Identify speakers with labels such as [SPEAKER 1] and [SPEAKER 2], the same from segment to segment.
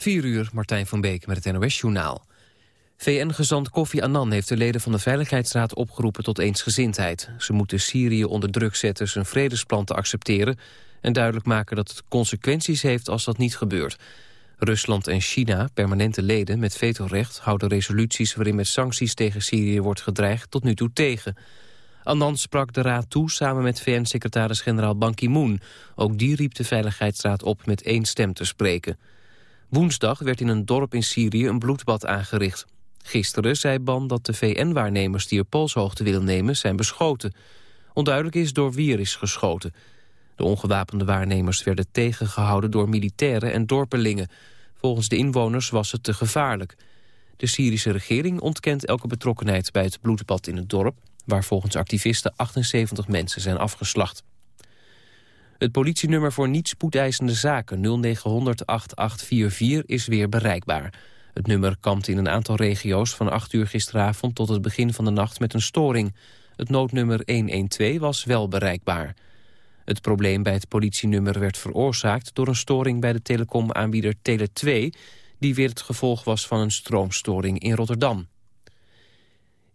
[SPEAKER 1] 4 uur, Martijn van Beek met het NOS-journaal. VN-gezant Kofi Annan heeft de leden van de Veiligheidsraad opgeroepen tot eensgezindheid. Ze moeten Syrië onder druk zetten zijn vredesplan te accepteren... en duidelijk maken dat het consequenties heeft als dat niet gebeurt. Rusland en China, permanente leden met vetorecht... houden resoluties waarin met sancties tegen Syrië wordt gedreigd tot nu toe tegen. Annan sprak de raad toe samen met VN-secretaris-generaal Ban Ki-moon. Ook die riep de Veiligheidsraad op met één stem te spreken. Woensdag werd in een dorp in Syrië een bloedbad aangericht. Gisteren zei Ban dat de VN-waarnemers die op polshoogte willen nemen zijn beschoten. Onduidelijk is door wie er is geschoten. De ongewapende waarnemers werden tegengehouden door militairen en dorpelingen. Volgens de inwoners was het te gevaarlijk. De Syrische regering ontkent elke betrokkenheid bij het bloedbad in het dorp... waar volgens activisten 78 mensen zijn afgeslacht. Het politienummer voor niet spoedeisende zaken 0900 8844 is weer bereikbaar. Het nummer kampt in een aantal regio's van 8 uur gisteravond tot het begin van de nacht met een storing. Het noodnummer 112 was wel bereikbaar. Het probleem bij het politienummer werd veroorzaakt door een storing bij de telecomaanbieder Tele2... die weer het gevolg was van een stroomstoring in Rotterdam.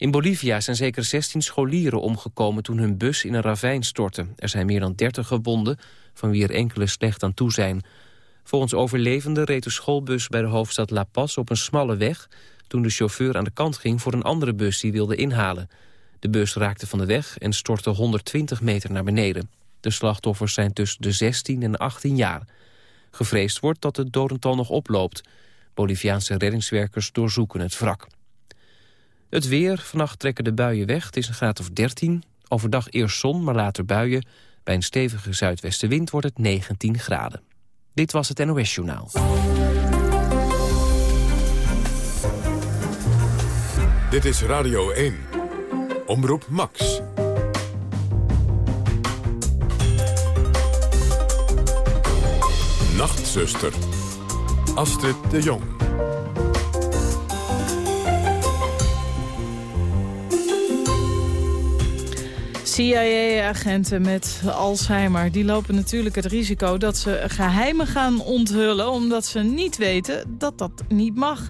[SPEAKER 1] In Bolivia zijn zeker 16 scholieren omgekomen toen hun bus in een ravijn stortte. Er zijn meer dan 30 gewonden, van wie er enkele slecht aan toe zijn. Volgens overlevenden reed de schoolbus bij de hoofdstad La Paz op een smalle weg... toen de chauffeur aan de kant ging voor een andere bus die wilde inhalen. De bus raakte van de weg en stortte 120 meter naar beneden. De slachtoffers zijn tussen de 16 en 18 jaar. Gevreesd wordt dat het dodental nog oploopt. Boliviaanse reddingswerkers doorzoeken het wrak. Het weer, vannacht trekken de buien weg. Het is een graad of 13. Overdag eerst zon, maar later buien. Bij een stevige zuidwestenwind wordt het 19 graden. Dit was het NOS Journaal.
[SPEAKER 2] Dit is Radio 1. Omroep Max. Nachtzuster. Astrid de Jong.
[SPEAKER 3] CIA-agenten met Alzheimer die lopen natuurlijk het risico dat ze geheimen gaan onthullen... omdat ze niet weten dat dat niet mag.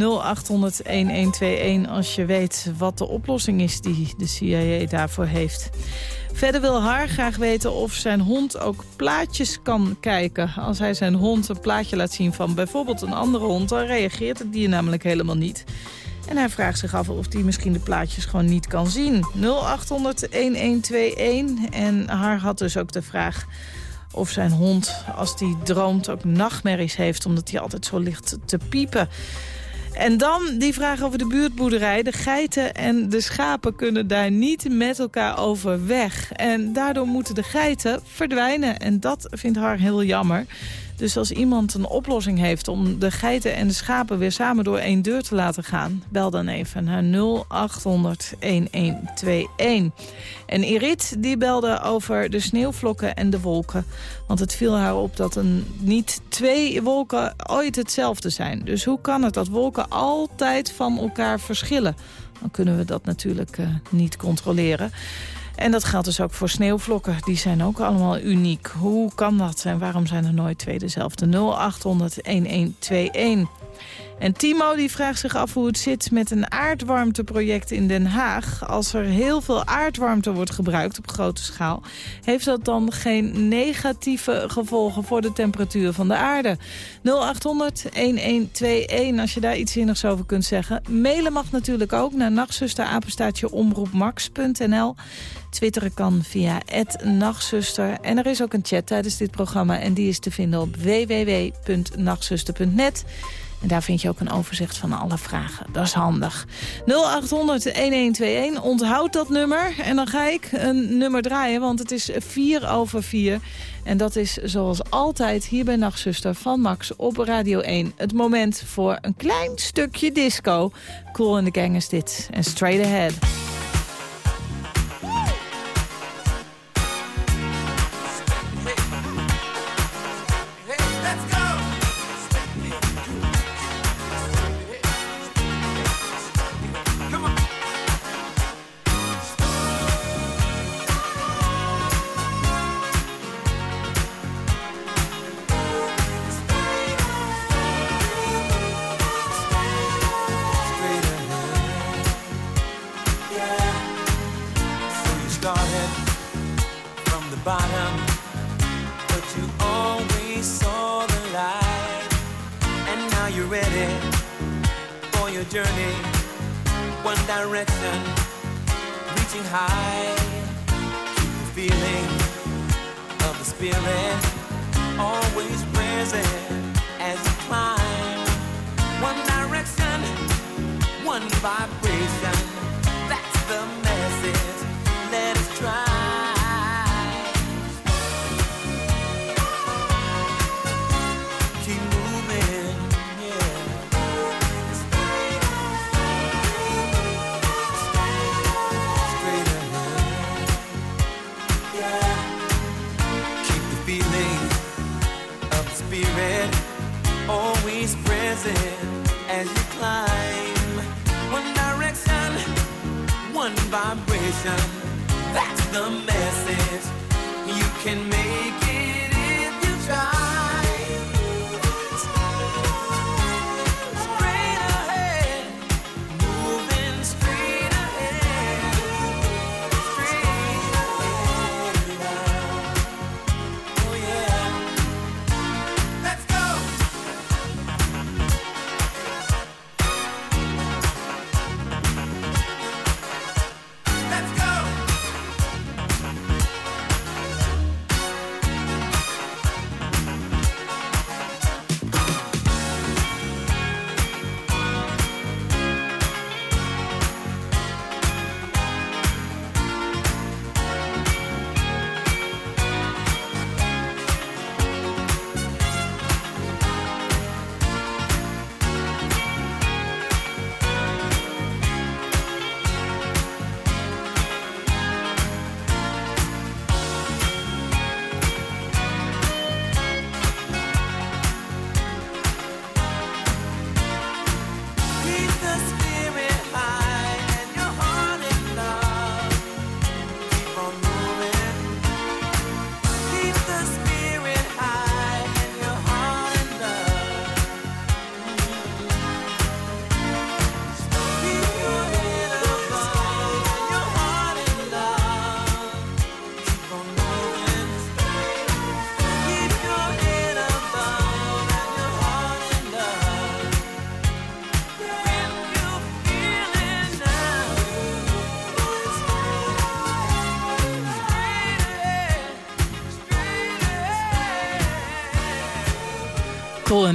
[SPEAKER 3] 0800-1121 als je weet wat de oplossing is die de CIA daarvoor heeft. Verder wil haar graag weten of zijn hond ook plaatjes kan kijken. Als hij zijn hond een plaatje laat zien van bijvoorbeeld een andere hond... dan reageert het dier namelijk helemaal niet. En hij vraagt zich af of hij misschien de plaatjes gewoon niet kan zien. 0800-1121. En haar had dus ook de vraag of zijn hond, als die droomt, ook nachtmerries heeft... omdat hij altijd zo ligt te piepen. En dan die vraag over de buurtboerderij. De geiten en de schapen kunnen daar niet met elkaar overweg. En daardoor moeten de geiten verdwijnen. En dat vindt haar heel jammer. Dus als iemand een oplossing heeft om de geiten en de schapen weer samen door één deur te laten gaan... bel dan even naar 0800-1121. En Irit die belde over de sneeuwvlokken en de wolken. Want het viel haar op dat een, niet twee wolken ooit hetzelfde zijn. Dus hoe kan het dat wolken altijd van elkaar verschillen? Dan kunnen we dat natuurlijk uh, niet controleren. En dat geldt dus ook voor sneeuwvlokken. Die zijn ook allemaal uniek. Hoe kan dat en waarom zijn er nooit twee dezelfde? 0800-1121. En Timo die vraagt zich af hoe het zit met een aardwarmteproject in Den Haag. Als er heel veel aardwarmte wordt gebruikt op grote schaal... heeft dat dan geen negatieve gevolgen voor de temperatuur van de aarde? 0800-1121 als je daar iets zinnigs over kunt zeggen. Mailen mag natuurlijk ook naar nachtzusterapenstaatje omroepmax.nl. Twitteren kan via nachtzuster. En er is ook een chat tijdens dit programma en die is te vinden op www.nachtzuster.net. En daar vind je ook een overzicht van alle vragen. Dat is handig. 0800-1121, onthoud dat nummer. En dan ga ik een nummer draaien, want het is 4 over 4. En dat is zoals altijd hier bij Nachtzuster van Max op Radio 1. Het moment voor een klein stukje disco. Cool in the Gang is dit. En straight ahead.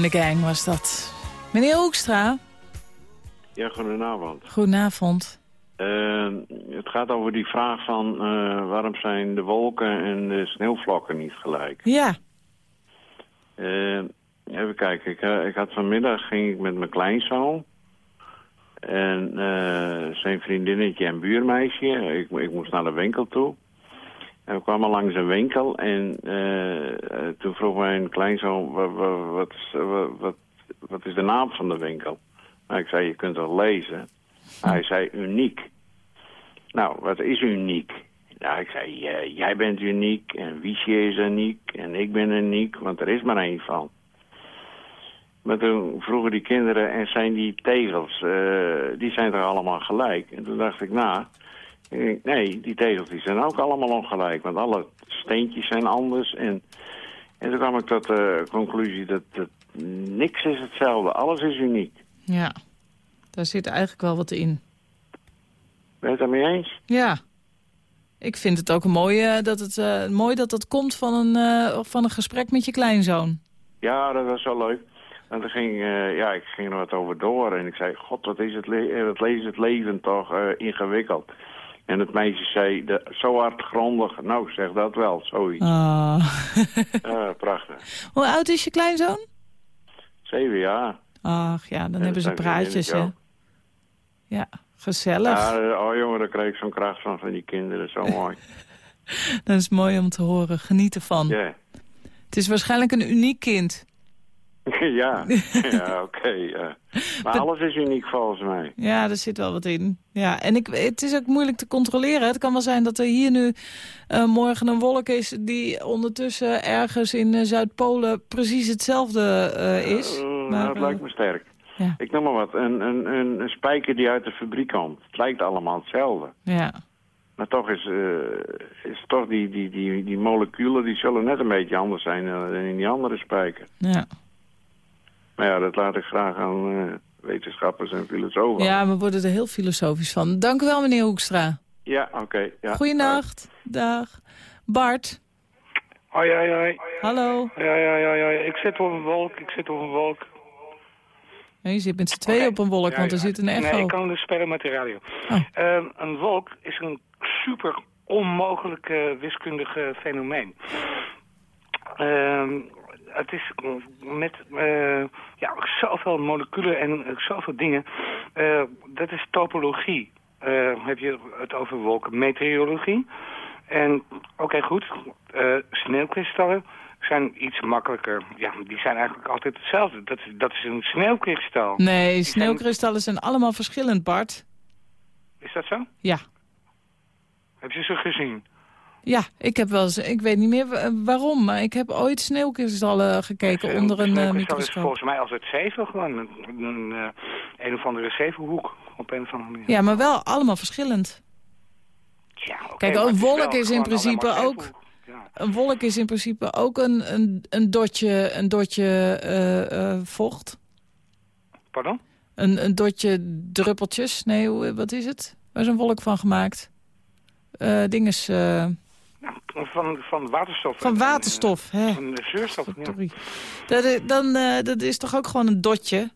[SPEAKER 4] In the
[SPEAKER 3] Gang was dat. Meneer Hoekstra,
[SPEAKER 5] Ja, goedenavond.
[SPEAKER 3] goedenavond.
[SPEAKER 5] Eh, het gaat over die vraag van eh, waarom zijn de wolken en de sneeuwvlokken niet gelijk.
[SPEAKER 3] Ja,
[SPEAKER 5] Eh, even kijken, ik, eh, ik had vanmiddag ging ik met mijn kleinzoon en eh, zijn vriendinnetje en buurmeisje. Ik, ik moest naar de winkel toe. En we kwamen langs een winkel en eh, eh, toen vroeg mijn kleinzoon, wat, wat, wat, is- wat, is de naam van de winkel? Nou, ik zei, je kunt het lezen. Hij zei, uniek. Nou, wat is uniek? Nou, ik zei, jij bent uniek en Wiesje is uniek en ik ben uniek, want er is maar één van. Maar toen vroegen die kinderen, en zijn die tegels, eh, die zijn toch allemaal gelijk? En toen dacht ik, nou, nee, die tegels die zijn ook allemaal ongelijk, want alle steentjes zijn anders. En, en toen kwam ik tot de conclusie dat, dat niks is hetzelfde, alles is uniek.
[SPEAKER 3] ja. Daar zit eigenlijk wel wat in.
[SPEAKER 5] Ben je het daarmee eens?
[SPEAKER 3] Ja. Ik vind het ook mooi, eh, dat, het, eh, mooi dat dat komt van een, eh, van een gesprek met je kleinzoon.
[SPEAKER 5] Ja, dat was wel leuk. En toen ging, eh, ja, ik ging er wat over door en ik zei, god, wat is het, le eh, wat is het leven toch eh, ingewikkeld. En het meisje zei, de, zo hardgrondig, nou zeg dat wel, zoiets.
[SPEAKER 3] Ah.
[SPEAKER 5] Ja, prachtig.
[SPEAKER 3] Hoe oud is je kleinzoon?
[SPEAKER 5] Zeven jaar.
[SPEAKER 3] Ach ja, dan hebben ze praatjes, hè. Ja, gezellig.
[SPEAKER 5] Ja, eh, oh jongen, daar kreeg ik zo'n kracht van, van die kinderen, zo mooi.
[SPEAKER 3] Dat is mooi om te horen. Geniet ervan.
[SPEAKER 5] Ja,
[SPEAKER 3] Het is waarschijnlijk een uniek kind.
[SPEAKER 5] ja, ja oké. ja. Maar alles is uniek volgens mij.
[SPEAKER 3] Ja, er zit wel wat in. Ja, en ik, het is ook moeilijk te controleren. Het kan wel zijn dat er hier nu eh, morgen een wolk is... die ondertussen ergens in eh, Zuid-Polen precies hetzelfde eh, is. Maar,
[SPEAKER 5] het
[SPEAKER 3] eh,
[SPEAKER 5] lijkt me sterk.
[SPEAKER 3] ja.
[SPEAKER 5] Ik noem maar wat, een, een, een, een spijker die uit de fabriek komt. Het lijkt allemaal hetzelfde.
[SPEAKER 3] Ja,
[SPEAKER 5] Maar toch is, is toch die, die, die, die moleculen die zullen net een beetje anders zijn dan in die andere spijker.
[SPEAKER 3] ja.
[SPEAKER 5] Maar ja, dat laat ik graag aan eh, wetenschappers en filosofen.
[SPEAKER 3] Ja, we worden er heel filosofisch van. Dank u wel, meneer Hoekstra.
[SPEAKER 5] Ja, oké. ja.
[SPEAKER 3] Goeienacht. Dag. Bart.
[SPEAKER 6] Hoi, hoi, hoi.
[SPEAKER 3] Hallo.
[SPEAKER 6] Ja, ja, ja, ja. Ik zit op een wolk, ik zit op een wolk.
[SPEAKER 3] Ja, je zit met z'n tweeën op een wolk,
[SPEAKER 6] Ja,
[SPEAKER 3] want er
[SPEAKER 6] ja.
[SPEAKER 3] zit een echo.
[SPEAKER 6] Nee, ik kan dus spellen met de radio.
[SPEAKER 3] Oh.
[SPEAKER 6] Ehm, een wolk is een super onmogelijk eh, wiskundig eh, fenomeen. Ehm, het is met eh, ja, zoveel moleculen en zoveel dingen. Eh, dat is topologie. Eh, heb je het over wolken? Meteorologie. En oké, goed. sneeuwkristallen zijn iets makkelijker. Ja, die zijn eigenlijk altijd hetzelfde. Dat is, dat is een sneeuwkristal.
[SPEAKER 3] Nee, sneeuwkristallen zijn allemaal verschillend, Bart.
[SPEAKER 6] Is dat zo?
[SPEAKER 3] Ja.
[SPEAKER 6] Heb je ze gezien?
[SPEAKER 3] Ja, ik heb wel eens, ik weet niet meer wa- waarom, maar ik heb ooit sneeuwkristallen gekeken onder een eh,
[SPEAKER 6] is
[SPEAKER 3] microscoop.
[SPEAKER 6] volgens mij altijd zeven gewoon. Een, een, eh, een of andere zevenhoek op een of andere manier.
[SPEAKER 3] Ja, maar wel allemaal verschillend.
[SPEAKER 6] Ja, oké,
[SPEAKER 3] Kijk, een
[SPEAKER 6] het is
[SPEAKER 3] wolk is in principe ook-.
[SPEAKER 6] Ja.
[SPEAKER 3] Een wolk is in principe ook een, een, een dotje, een dotje eh, vocht.
[SPEAKER 6] Pardon?
[SPEAKER 3] Een, een dotje druppeltjes. Nee, wat is het? Waar is een wolk van gemaakt? Eh dinges,
[SPEAKER 6] van, van waterstof.
[SPEAKER 3] van waterstof. Hè?
[SPEAKER 6] eh, Van de zuurstof, ja.
[SPEAKER 3] Sorry. Dat, is- dan, eh, dat is toch ook gewoon een dotje?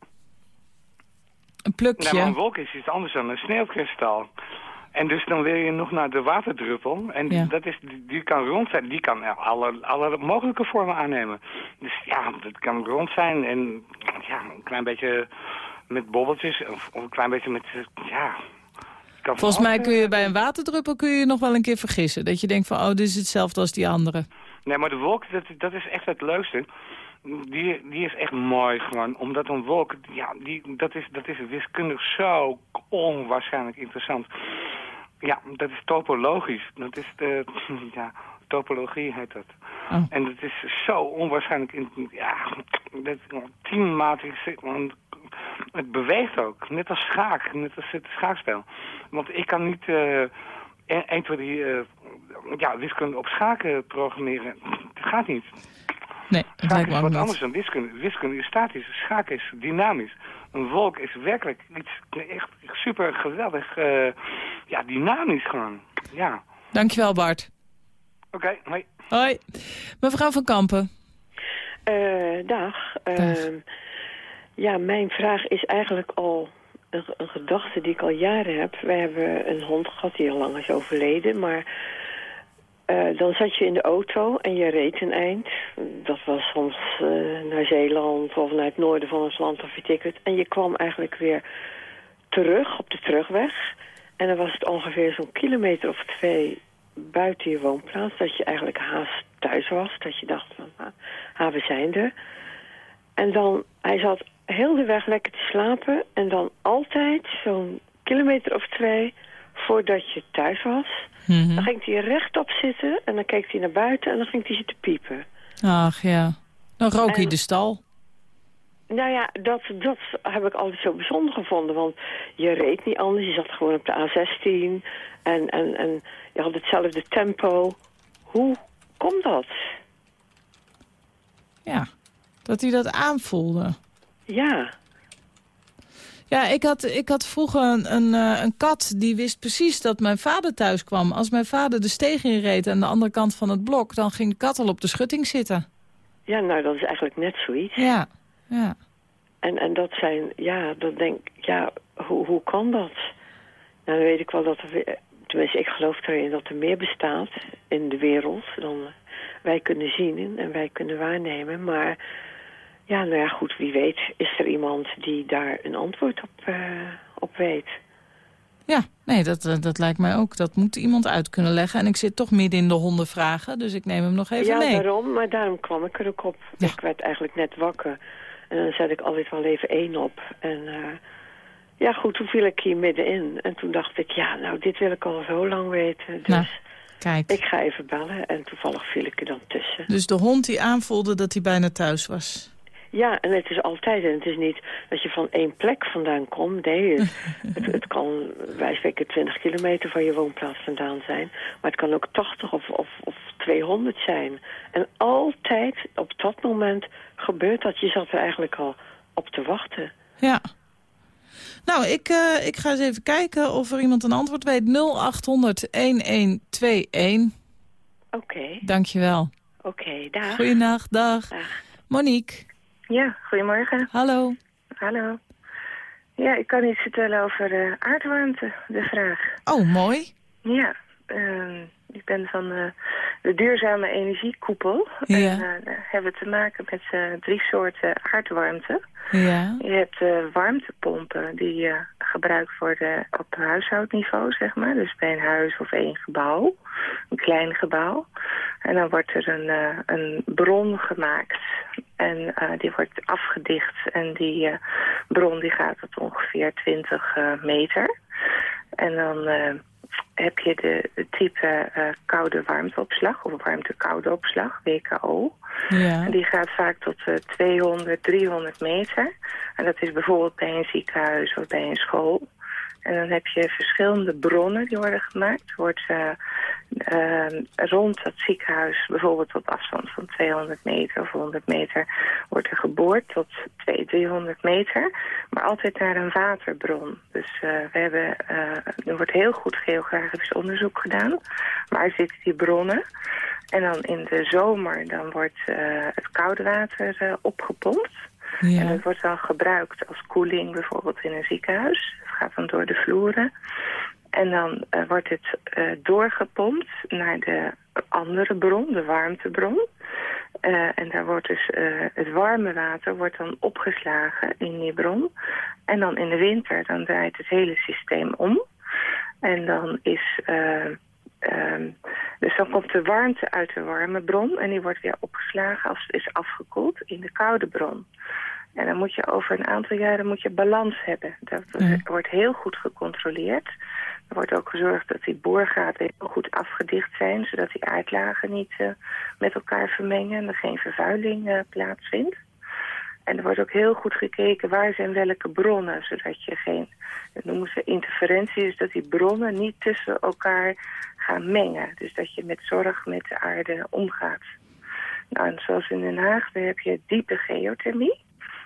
[SPEAKER 3] Een plukje?
[SPEAKER 6] maar een wolk is iets anders dan een sneeuwkristal. En dus dan wil je nog naar de waterdruppel. En die,
[SPEAKER 3] Ja.
[SPEAKER 6] dat is, die, kan rond zijn. Die kan alle, alle mogelijke vormen aannemen. Dus ja, dat kan rond zijn en ja, een klein beetje met bobbeltjes. Of, of een klein beetje met, eh, ja... kan
[SPEAKER 3] Volgens mij kun je bij een waterdruppel kun je nog wel een keer vergissen. Dat je denkt van, oh, dit is hetzelfde als die andere.
[SPEAKER 6] Nee, maar de wolk, dat, dat is echt het leukste. Die, die is echt mooi gewoon. Omdat een wolk, ja, die, dat, is, dat is wiskundig zo onwaarschijnlijk interessant. Ja, dat is topologisch. Dat is de, ja, topologie heet dat.
[SPEAKER 3] Oh.
[SPEAKER 6] En dat is zo onwaarschijnlijk, in, ja, dat tien het beweegt ook. Net als schaak, net als het schaakspel. Want ik kan niet eh 1, 2, 3, eh, ja, wiskunde op schaken programmeren. Dat gaat niet.
[SPEAKER 3] Nee, dat
[SPEAKER 6] Schaken
[SPEAKER 3] lijkt me
[SPEAKER 6] is wat
[SPEAKER 3] niet.
[SPEAKER 6] anders dan wiskunde. Wiskunde is statisch, schaken is dynamisch. Een wolk is werkelijk iets echt super geweldig, eh, ja, dynamisch gewoon. Ja.
[SPEAKER 3] Dankjewel, Bart.
[SPEAKER 6] Oké, hoi.
[SPEAKER 3] Hoi. Mevrouw van Kampen.
[SPEAKER 7] Eh, dag. Ehm, ja, mijn vraag is eigenlijk al een, een gedachte die ik al jaren heb. Wij hebben een hond gehad die al lang is overleden, maar eh, dan zat je in de auto en je reed een eind. Dat was soms eh, naar Zeeland of naar het noorden van het land of weet ik het. En je kwam eigenlijk weer terug op de terugweg. En dan was het ongeveer zo'n kilometer of twee buiten je woonplaats. Dat je eigenlijk haast thuis was. Dat je dacht van, ah, ah, we zijn er. En dan, hij zat heel de weg lekker te slapen. En dan altijd zo'n kilometer of twee voordat je thuis was.
[SPEAKER 3] Mhm.
[SPEAKER 7] Dan ging hij rechtop zitten en dan keek hij naar buiten en dan ging hij zitten piepen.
[SPEAKER 3] Ach ja. Dan rook hij de stal.
[SPEAKER 7] Nou ja, dat, dat heb ik altijd zo bijzonder gevonden. Want je reed niet anders. Je zat gewoon op de A16. En, en, en je had hetzelfde tempo. Hoe komt dat?
[SPEAKER 3] Ja. Dat hij dat aanvoelde.
[SPEAKER 7] Ja.
[SPEAKER 3] Ja, ik had, ik had vroeger een, een, eh, een kat die wist precies dat mijn vader thuis kwam. Als mijn vader de steeg inreed aan de andere kant van het blok... dan ging de kat al op de schutting zitten.
[SPEAKER 7] Ja, nou, dat is eigenlijk net zoiets.
[SPEAKER 3] Ja, ja.
[SPEAKER 7] En, en dat zijn, ja, dan denk ik, ja, hoe, hoe kan dat? Nou, dan weet ik wel dat er, tenminste, ik geloof erin dat er meer bestaat in de wereld dan wij kunnen zien en wij kunnen waarnemen. Maar ja, nou ja, goed, wie weet is er iemand die daar een antwoord op, eh, op weet.
[SPEAKER 3] Ja, nee, dat, eh, dat lijkt mij ook. Dat moet iemand uit kunnen leggen. En ik zit toch midden in de hondenvragen, dus ik neem hem nog even
[SPEAKER 7] ja,
[SPEAKER 3] mee.
[SPEAKER 7] daarom, maar daarom kwam ik er ook op.
[SPEAKER 3] Ja.
[SPEAKER 7] Ik werd eigenlijk net wakker. En dan zet ik altijd wel even één op. En eh, ja, goed, toen viel ik hier middenin. En toen dacht ik, ja, nou, dit wil ik al zo lang weten. Dus
[SPEAKER 3] Nou. Kijk,
[SPEAKER 7] ik ga even bellen. En toevallig viel ik er dan tussen.
[SPEAKER 3] dus de hond die aanvoelde dat hij bijna thuis was.
[SPEAKER 7] Ja, en het is altijd, en het is niet dat je van één plek vandaan komt. Nee, het, het, het kan wij spreken 20 kilometer van je woonplaats vandaan zijn. Maar het kan ook 80 of, of, of 200 zijn. En altijd op dat moment gebeurt dat. Je zat er eigenlijk al op te wachten.
[SPEAKER 3] Ja. Nou, ik, eh, ik ga eens even kijken of er iemand een antwoord weet. 0800-1121.
[SPEAKER 7] Oké,
[SPEAKER 3] Dankjewel.
[SPEAKER 7] oké, dag.
[SPEAKER 3] Goeienacht, dag.
[SPEAKER 7] Dag.
[SPEAKER 3] Monique,
[SPEAKER 8] Ja, goedemorgen.
[SPEAKER 3] hallo.
[SPEAKER 8] Hallo. Ja, ik kan iets vertellen over aardwarmte, de vraag.
[SPEAKER 3] Oh, mooi.
[SPEAKER 8] Ja, ehm, ik ben van eh, de duurzame energiekoepel.
[SPEAKER 3] Ja.
[SPEAKER 8] En daar hebben we te maken met eh, drie soorten aardwarmte.
[SPEAKER 3] Ja.
[SPEAKER 8] Je hebt warmtepompen die je gebruikt worden op huishoudniveau, zeg maar. Dus bij een huis of één gebouw, een klein gebouw. En dan wordt er een, een bron gemaakt en die wordt afgedicht. En die bron die gaat tot ongeveer 20 eh, meter. En dan heb je de, de type eh, koude warmteopslag of warmte-koude opslag, WKO.
[SPEAKER 3] Ja.
[SPEAKER 8] Die gaat vaak tot eh, 200, 300 meter. En dat is bijvoorbeeld bij een ziekenhuis of bij een school. En dan heb je verschillende bronnen die worden gemaakt. Wordt eh, eh, rond dat ziekenhuis, bijvoorbeeld op afstand van 200 meter of 100 meter, wordt er geboord tot 200, 300 meter. Maar altijd naar een waterbron. Dus eh, we hebben, eh, er wordt heel goed geografisch onderzoek gedaan. Waar zitten die bronnen? En dan in de zomer dan wordt het koude water eh, En dat wordt dan gebruikt als koeling bijvoorbeeld in een ziekenhuis. Het gaat dan door de vloeren. En dan eh, wordt het eh, doorgepompt naar de andere bron, de warmtebron. Eh, en daar wordt dus het warme water wordt dan opgeslagen in die bron. En dan in de winter dan draait het hele systeem om. En dan is... eh, ehm, dus dan komt de warmte uit de warme bron en die wordt weer opgeslagen als het is afgekoeld in de koude bron. En dan moet je over een aantal jaren moet je balans hebben. Dat
[SPEAKER 3] Ja.
[SPEAKER 8] wordt heel goed gecontroleerd. Er wordt ook gezorgd dat die boorgaten heel goed afgedicht zijn, zodat die aardlagen niet eh, met elkaar vermengen en er geen vervuiling eh, plaatsvindt. En er wordt ook heel goed gekeken waar zijn welke bronnen, zodat je geen, dat noemen ze interferentie, is dat die bronnen niet tussen elkaar gaan mengen. Dus dat je met zorg met de aarde omgaat. Nou, en zoals in Den Haag, daar heb je diepe geothermie.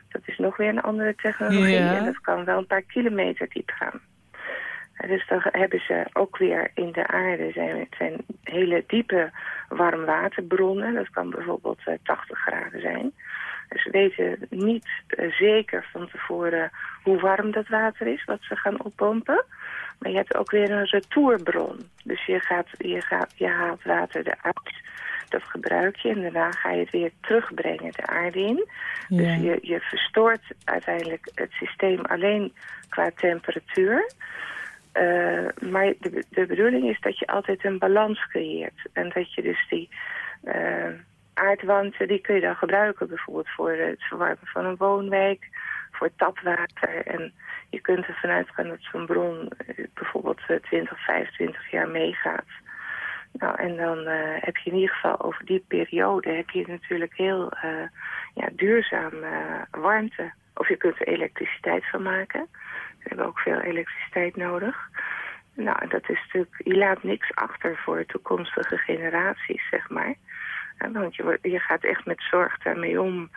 [SPEAKER 8] Dat is nog weer een andere technologie
[SPEAKER 3] Ja.
[SPEAKER 8] en dat kan wel een paar kilometer diep gaan. Dus dan hebben ze ook weer in de aarde zijn, het zijn hele diepe warmwaterbronnen. Dat kan bijvoorbeeld eh, 80 graden zijn. Dus ze weten niet eh, zeker van tevoren hoe warm dat water is wat ze gaan oppompen. Maar je hebt ook weer een retourbron. Dus je, gaat, je, gaat, je haalt water eruit, dat gebruik je en daarna ga je het weer terugbrengen de aarde in.
[SPEAKER 3] Ja.
[SPEAKER 8] Dus je, je verstoort uiteindelijk het systeem alleen qua temperatuur. Eh, maar de, de bedoeling is dat je altijd een balans creëert. En dat je dus die eh, aardwarmte, die kun je dan gebruiken bijvoorbeeld voor het verwarmen van een woonwijk, voor tapwater. En je kunt ervan uitgaan dat zo'n bron eh, bijvoorbeeld eh, 20, 25 jaar meegaat. Nou, en dan eh, heb je in ieder geval over die periode heb je natuurlijk heel eh, ja, duurzaam eh, warmte. Of je kunt er elektriciteit van maken. We hebben ook veel elektriciteit nodig. Nou, dat is natuurlijk, je laat niks achter voor toekomstige generaties, zeg maar. Eh, want je, je gaat echt met zorg daarmee om.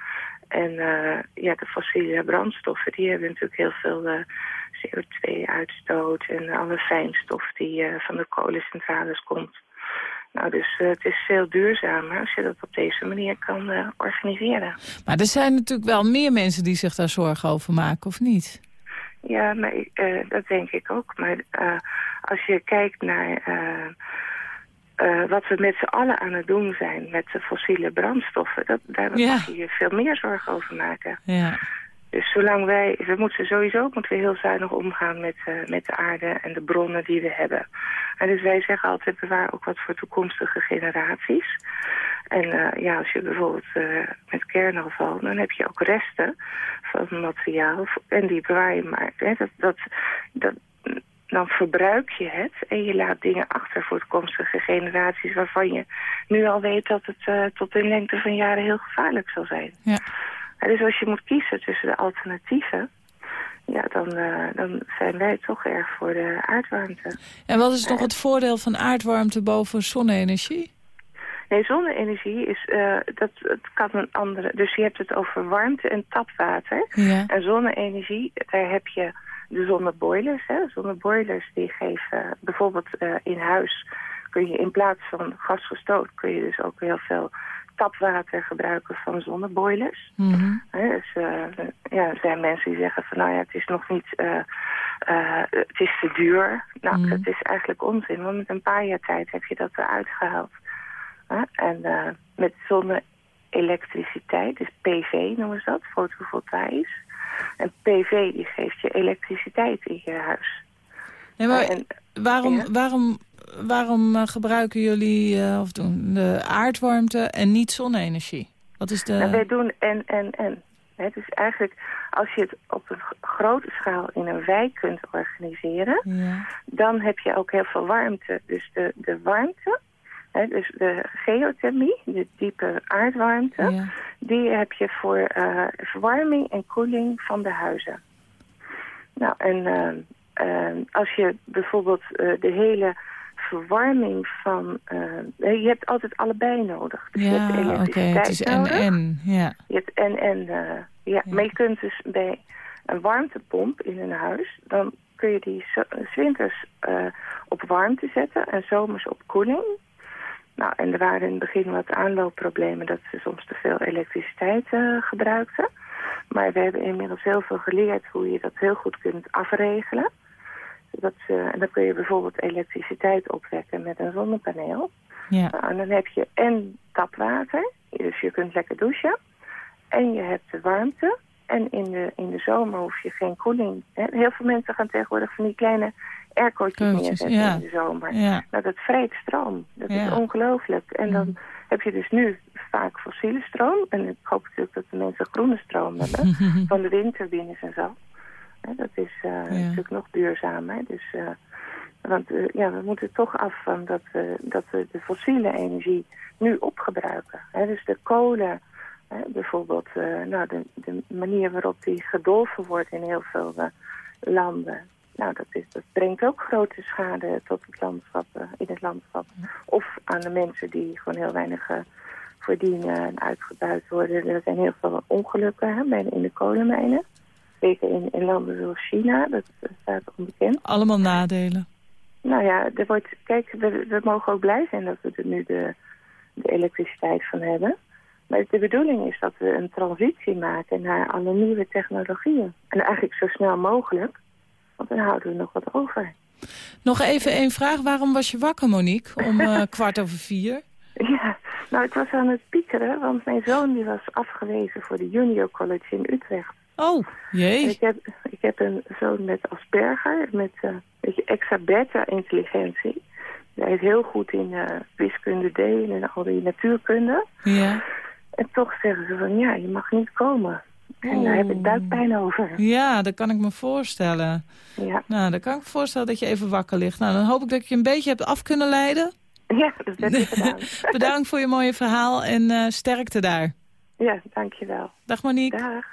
[SPEAKER 8] En eh, ja, de fossiele brandstoffen, die hebben natuurlijk heel veel eh, CO2-uitstoot en alle fijnstof die eh, van de kolencentrales komt. Nou, dus het is veel duurzamer als je dat op deze manier kan organiseren.
[SPEAKER 3] Maar er zijn natuurlijk wel meer mensen die zich daar zorgen over maken, of niet?
[SPEAKER 8] Ja, maar, dat denk ik ook. Maar als je kijkt naar eh, wat we met z'n allen aan het doen zijn met de fossiele brandstoffen, dat, daar
[SPEAKER 3] Ja.
[SPEAKER 8] moet je je veel meer zorgen over maken.
[SPEAKER 3] Ja.
[SPEAKER 8] Dus zolang wij, we moeten sowieso moeten we heel zuinig omgaan met, eh, met de aarde en de bronnen die we hebben. En dus wij zeggen altijd, bewaar ook wat voor toekomstige generaties. En eh, ja, als je bijvoorbeeld eh, met kernafval, dan heb je ook resten van materiaal. En die bewaar je maar. Hè, dat, dat, dat, dan verbruik je het en je laat dingen achter voor toekomstige generaties... waarvan je nu al weet dat het eh, tot in lengte van jaren heel gevaarlijk zal zijn.
[SPEAKER 3] Ja.
[SPEAKER 8] Dus als je moet kiezen tussen de alternatieven... ja, dan, eh, dan zijn wij toch erg voor de aardwarmte.
[SPEAKER 3] En wat is nog het voordeel van aardwarmte boven zonne-energie?
[SPEAKER 8] Nee, zonne-energie is, eh, dat, het kan een andere... Dus je hebt het over warmte en tapwater.
[SPEAKER 3] Ja.
[SPEAKER 8] En zonne-energie, daar heb je de zonneboilers. Hè. Zonneboilers die geven bijvoorbeeld eh, in huis... kun je in plaats van gasgestoot... kun je dus ook heel veel tapwater gebruiken van zonneboilers. Dus, eh, ja, er zijn mensen die zeggen van nou ja, het is nog niet, eh, het is te duur. Nou,
[SPEAKER 3] Mhm.
[SPEAKER 8] dat is eigenlijk onzin, want met een paar jaar tijd heb je dat eruit gehaald. En met zonne-elektriciteit, dus PV noemen ze dat, fotovoltaïs. En PV die geeft je elektriciteit in je huis.
[SPEAKER 3] Nee, maar
[SPEAKER 8] En,
[SPEAKER 3] waarom,
[SPEAKER 8] Ja.
[SPEAKER 3] waarom, waarom eh, gebruiken jullie eh, of doen de aardwarmte en niet zonne-energie? Wat is de...
[SPEAKER 8] Nou, wij doen en, en, en. Het is eigenlijk, als je het op een grote schaal in een wijk kunt organiseren...
[SPEAKER 3] Ja.
[SPEAKER 8] dan heb je ook heel veel warmte. Dus de, de warmte, dus de geothermie, de diepe aardwarmte...
[SPEAKER 3] Ja.
[SPEAKER 8] die heb je voor eh, verwarming en koeling van de huizen. Nou, en eh, eh, als je bijvoorbeeld de hele verwarming van... je hebt altijd allebei nodig. Dus je hebt
[SPEAKER 3] Ja, oké,
[SPEAKER 8] elektriciteit
[SPEAKER 3] het is
[SPEAKER 8] nodig.
[SPEAKER 3] en-en. Ja.
[SPEAKER 8] Je hebt en en, eh, ja, maar je kunt dus bij een warmtepomp in een huis, dan kun je die winters op warmte zetten en zomers op koeling. Nou, en er waren in het begin wat aanloopproblemen dat ze soms te veel elektriciteit eh, gebruikten. Maar we hebben inmiddels heel veel geleerd hoe je dat heel goed kunt afregelen. Dat, ze- en dan kun je bijvoorbeeld elektriciteit opwekken met een zonnepaneel.
[SPEAKER 3] Ja.
[SPEAKER 8] Nou, en dan heb je en tapwater, dus je kunt lekker douchen. En je hebt de warmte. En in de, in de zomer hoef je geen koeling. Heel veel mensen gaan tegenwoordig van die kleine aircootjes
[SPEAKER 3] Cootjes,
[SPEAKER 8] neerzetten
[SPEAKER 3] ja.
[SPEAKER 8] in de zomer.
[SPEAKER 3] Ja.
[SPEAKER 8] Nou, dat vreet stroom. Dat
[SPEAKER 3] Ja.
[SPEAKER 8] is ongelooflijk. En dan heb je dus nu vaak fossiele stroom. En ik hoop natuurlijk dat de mensen groene stroom hebben. van de windturbines en zo. Dat is eh, natuurlijk nog duurzamer. Dus, eh, want eh, ja, we moeten toch af van dat, we dat we de fossiele energie nu opgebruiken. Hè, dus de kolen, bijvoorbeeld, nou, de, de manier waarop die gedolven wordt in heel veel landen. Nou, dat, is, dat brengt ook grote schade tot het landschap, eh, in het landschap. Of aan de mensen die gewoon heel weinig eh, verdienen en uitgebuit worden. Er zijn heel veel ongelukken hè, in de kolenmijnen. Zeker in, in landen zoals China, dat staat onbekend.
[SPEAKER 3] Allemaal nadelen.
[SPEAKER 8] Nou ja, er wordt, kijk, we, we mogen ook blij zijn dat we er nu de, de elektriciteit van hebben. Maar de bedoeling is dat we een transitie maken naar alle nieuwe technologieën. En eigenlijk zo snel mogelijk, want dan houden we nog wat over.
[SPEAKER 3] Nog even één vraag. Waarom was je wakker, Monique? Om eh, kwart over vier?
[SPEAKER 8] Ja, nou ik was aan het piekeren, want mijn zoon die was afgewezen voor de junior college in Utrecht.
[SPEAKER 3] Oh,
[SPEAKER 8] En
[SPEAKER 3] jee.
[SPEAKER 8] ik, heb, ik heb een zoon met Asperger, met een beetje extra beta-intelligentie. Hij is heel goed in eh, wiskunde D en al die natuurkunde.
[SPEAKER 3] Ja.
[SPEAKER 8] En toch zeggen ze van, ja, je mag niet komen. En daar heb ik buikpijn over.
[SPEAKER 3] ja, dat kan ik me voorstellen.
[SPEAKER 8] Ja,
[SPEAKER 3] Nou, dan kan ik me voorstellen dat je even wakker ligt. Nou, dan hoop ik dat ik je een beetje hebt af kunnen leiden.
[SPEAKER 8] ja dat heb ik gedaan.
[SPEAKER 3] Bedankt voor je mooie verhaal en eh, sterkte daar.
[SPEAKER 8] Ja, dankjewel.
[SPEAKER 3] Dag Monique.
[SPEAKER 8] Dag.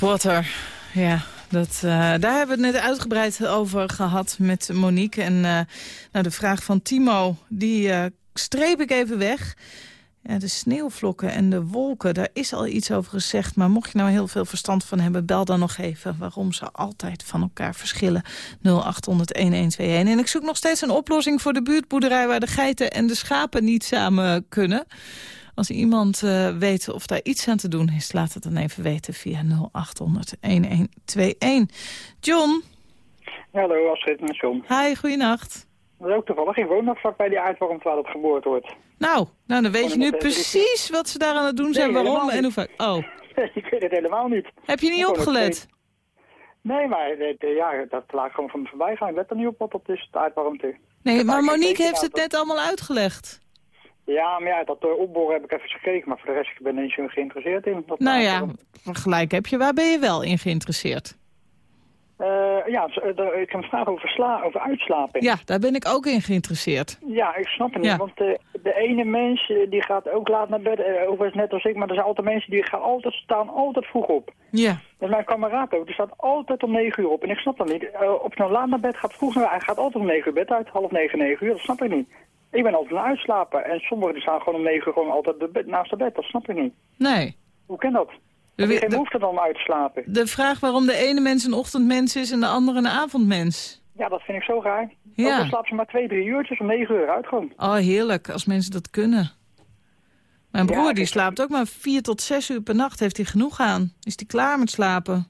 [SPEAKER 3] Water, ja. Dat, eh, daar hebben we het net uitgebreid over gehad met Monique. En eh, nou, de vraag van Timo, die eh, streep ik even weg. Ja, de sneeuwvlokken en de wolken, daar is al iets over gezegd. Maar mocht je nou heel veel verstand van hebben, bel dan nog even... waarom ze altijd van elkaar verschillen. 0800-1121. En ik zoek nog steeds een oplossing voor de buurtboerderij... waar de geiten en de schapen niet samen kunnen. Als iemand eh, weet of daar iets aan te doen is... laat het dan even weten via 0800-1121. John,
[SPEAKER 9] Hallo, Astrid met John.
[SPEAKER 3] hi, goeienacht.
[SPEAKER 9] Dat is ook toevallig. Ik woon nog vlakbij die aardworm waar dat geboord wordt.
[SPEAKER 3] Nou, nou, dan weet je nu precies wat ze daar aan het doen zijn,
[SPEAKER 9] Nee,
[SPEAKER 3] waarom en hoe vaak. Oh,
[SPEAKER 9] ik weet het helemaal niet.
[SPEAKER 3] heb je niet opgelet?
[SPEAKER 9] Nee, maar eh, ja, dat laat gewoon van me voorbij gaan. Ik let er niet op wat dat is, de aardwarmte.
[SPEAKER 3] Nee, maar Monique heeft het net allemaal uitgelegd.
[SPEAKER 9] Ja, maar ja, dat eh, opboren heb ik even gekeken. Maar voor de rest ik ben er niet zo geïnteresseerd in. Dat
[SPEAKER 3] Nou ja, gelijk heb je. Waar ben je wel in geïnteresseerd?
[SPEAKER 9] Eh, ja, eh, ik heb een vraag over, sla over uitslapen.
[SPEAKER 3] Ja, daar ben ik ook in geïnteresseerd.
[SPEAKER 9] Ja, ik snap het niet. Want de ene mens die gaat ook laat naar bed, overigens net als ik. Maar er zijn altijd mensen die gaan altijd, staan altijd vroeg op.
[SPEAKER 3] Ja.
[SPEAKER 9] Is mijn kameraad ook. Die staat altijd om 9 uur op. En ik snap dat niet. Uh, op zo'n laat naar bed gaat vroeg naar Hij gaat altijd om 9 uur bed uit. Half 9, 9 uur. Dat snap ik niet. Ik ben altijd een uitslapen. En sommigen staan gewoon om 9 uur gewoon altijd de bed, naast de bed. Dat snap ik niet.
[SPEAKER 3] Nee.
[SPEAKER 9] Hoe kan dat? Je geen behoefte dan om uit te slapen?
[SPEAKER 3] de vraag waarom de ene mens een ochtendmens is en de andere een avondmens.
[SPEAKER 9] Ja, dat vind ik zo raar.
[SPEAKER 3] Ja.
[SPEAKER 9] Al slaapt ze maar 2, 3 uurtjes om 9 uur uit gewoon.
[SPEAKER 3] Oh, heerlijk, als mensen dat kunnen. Mijn
[SPEAKER 9] Ja,
[SPEAKER 3] broer die slaapt ook maar vier tot zes uur per nacht. Heeft hij genoeg aan? Is hij klaar met slapen?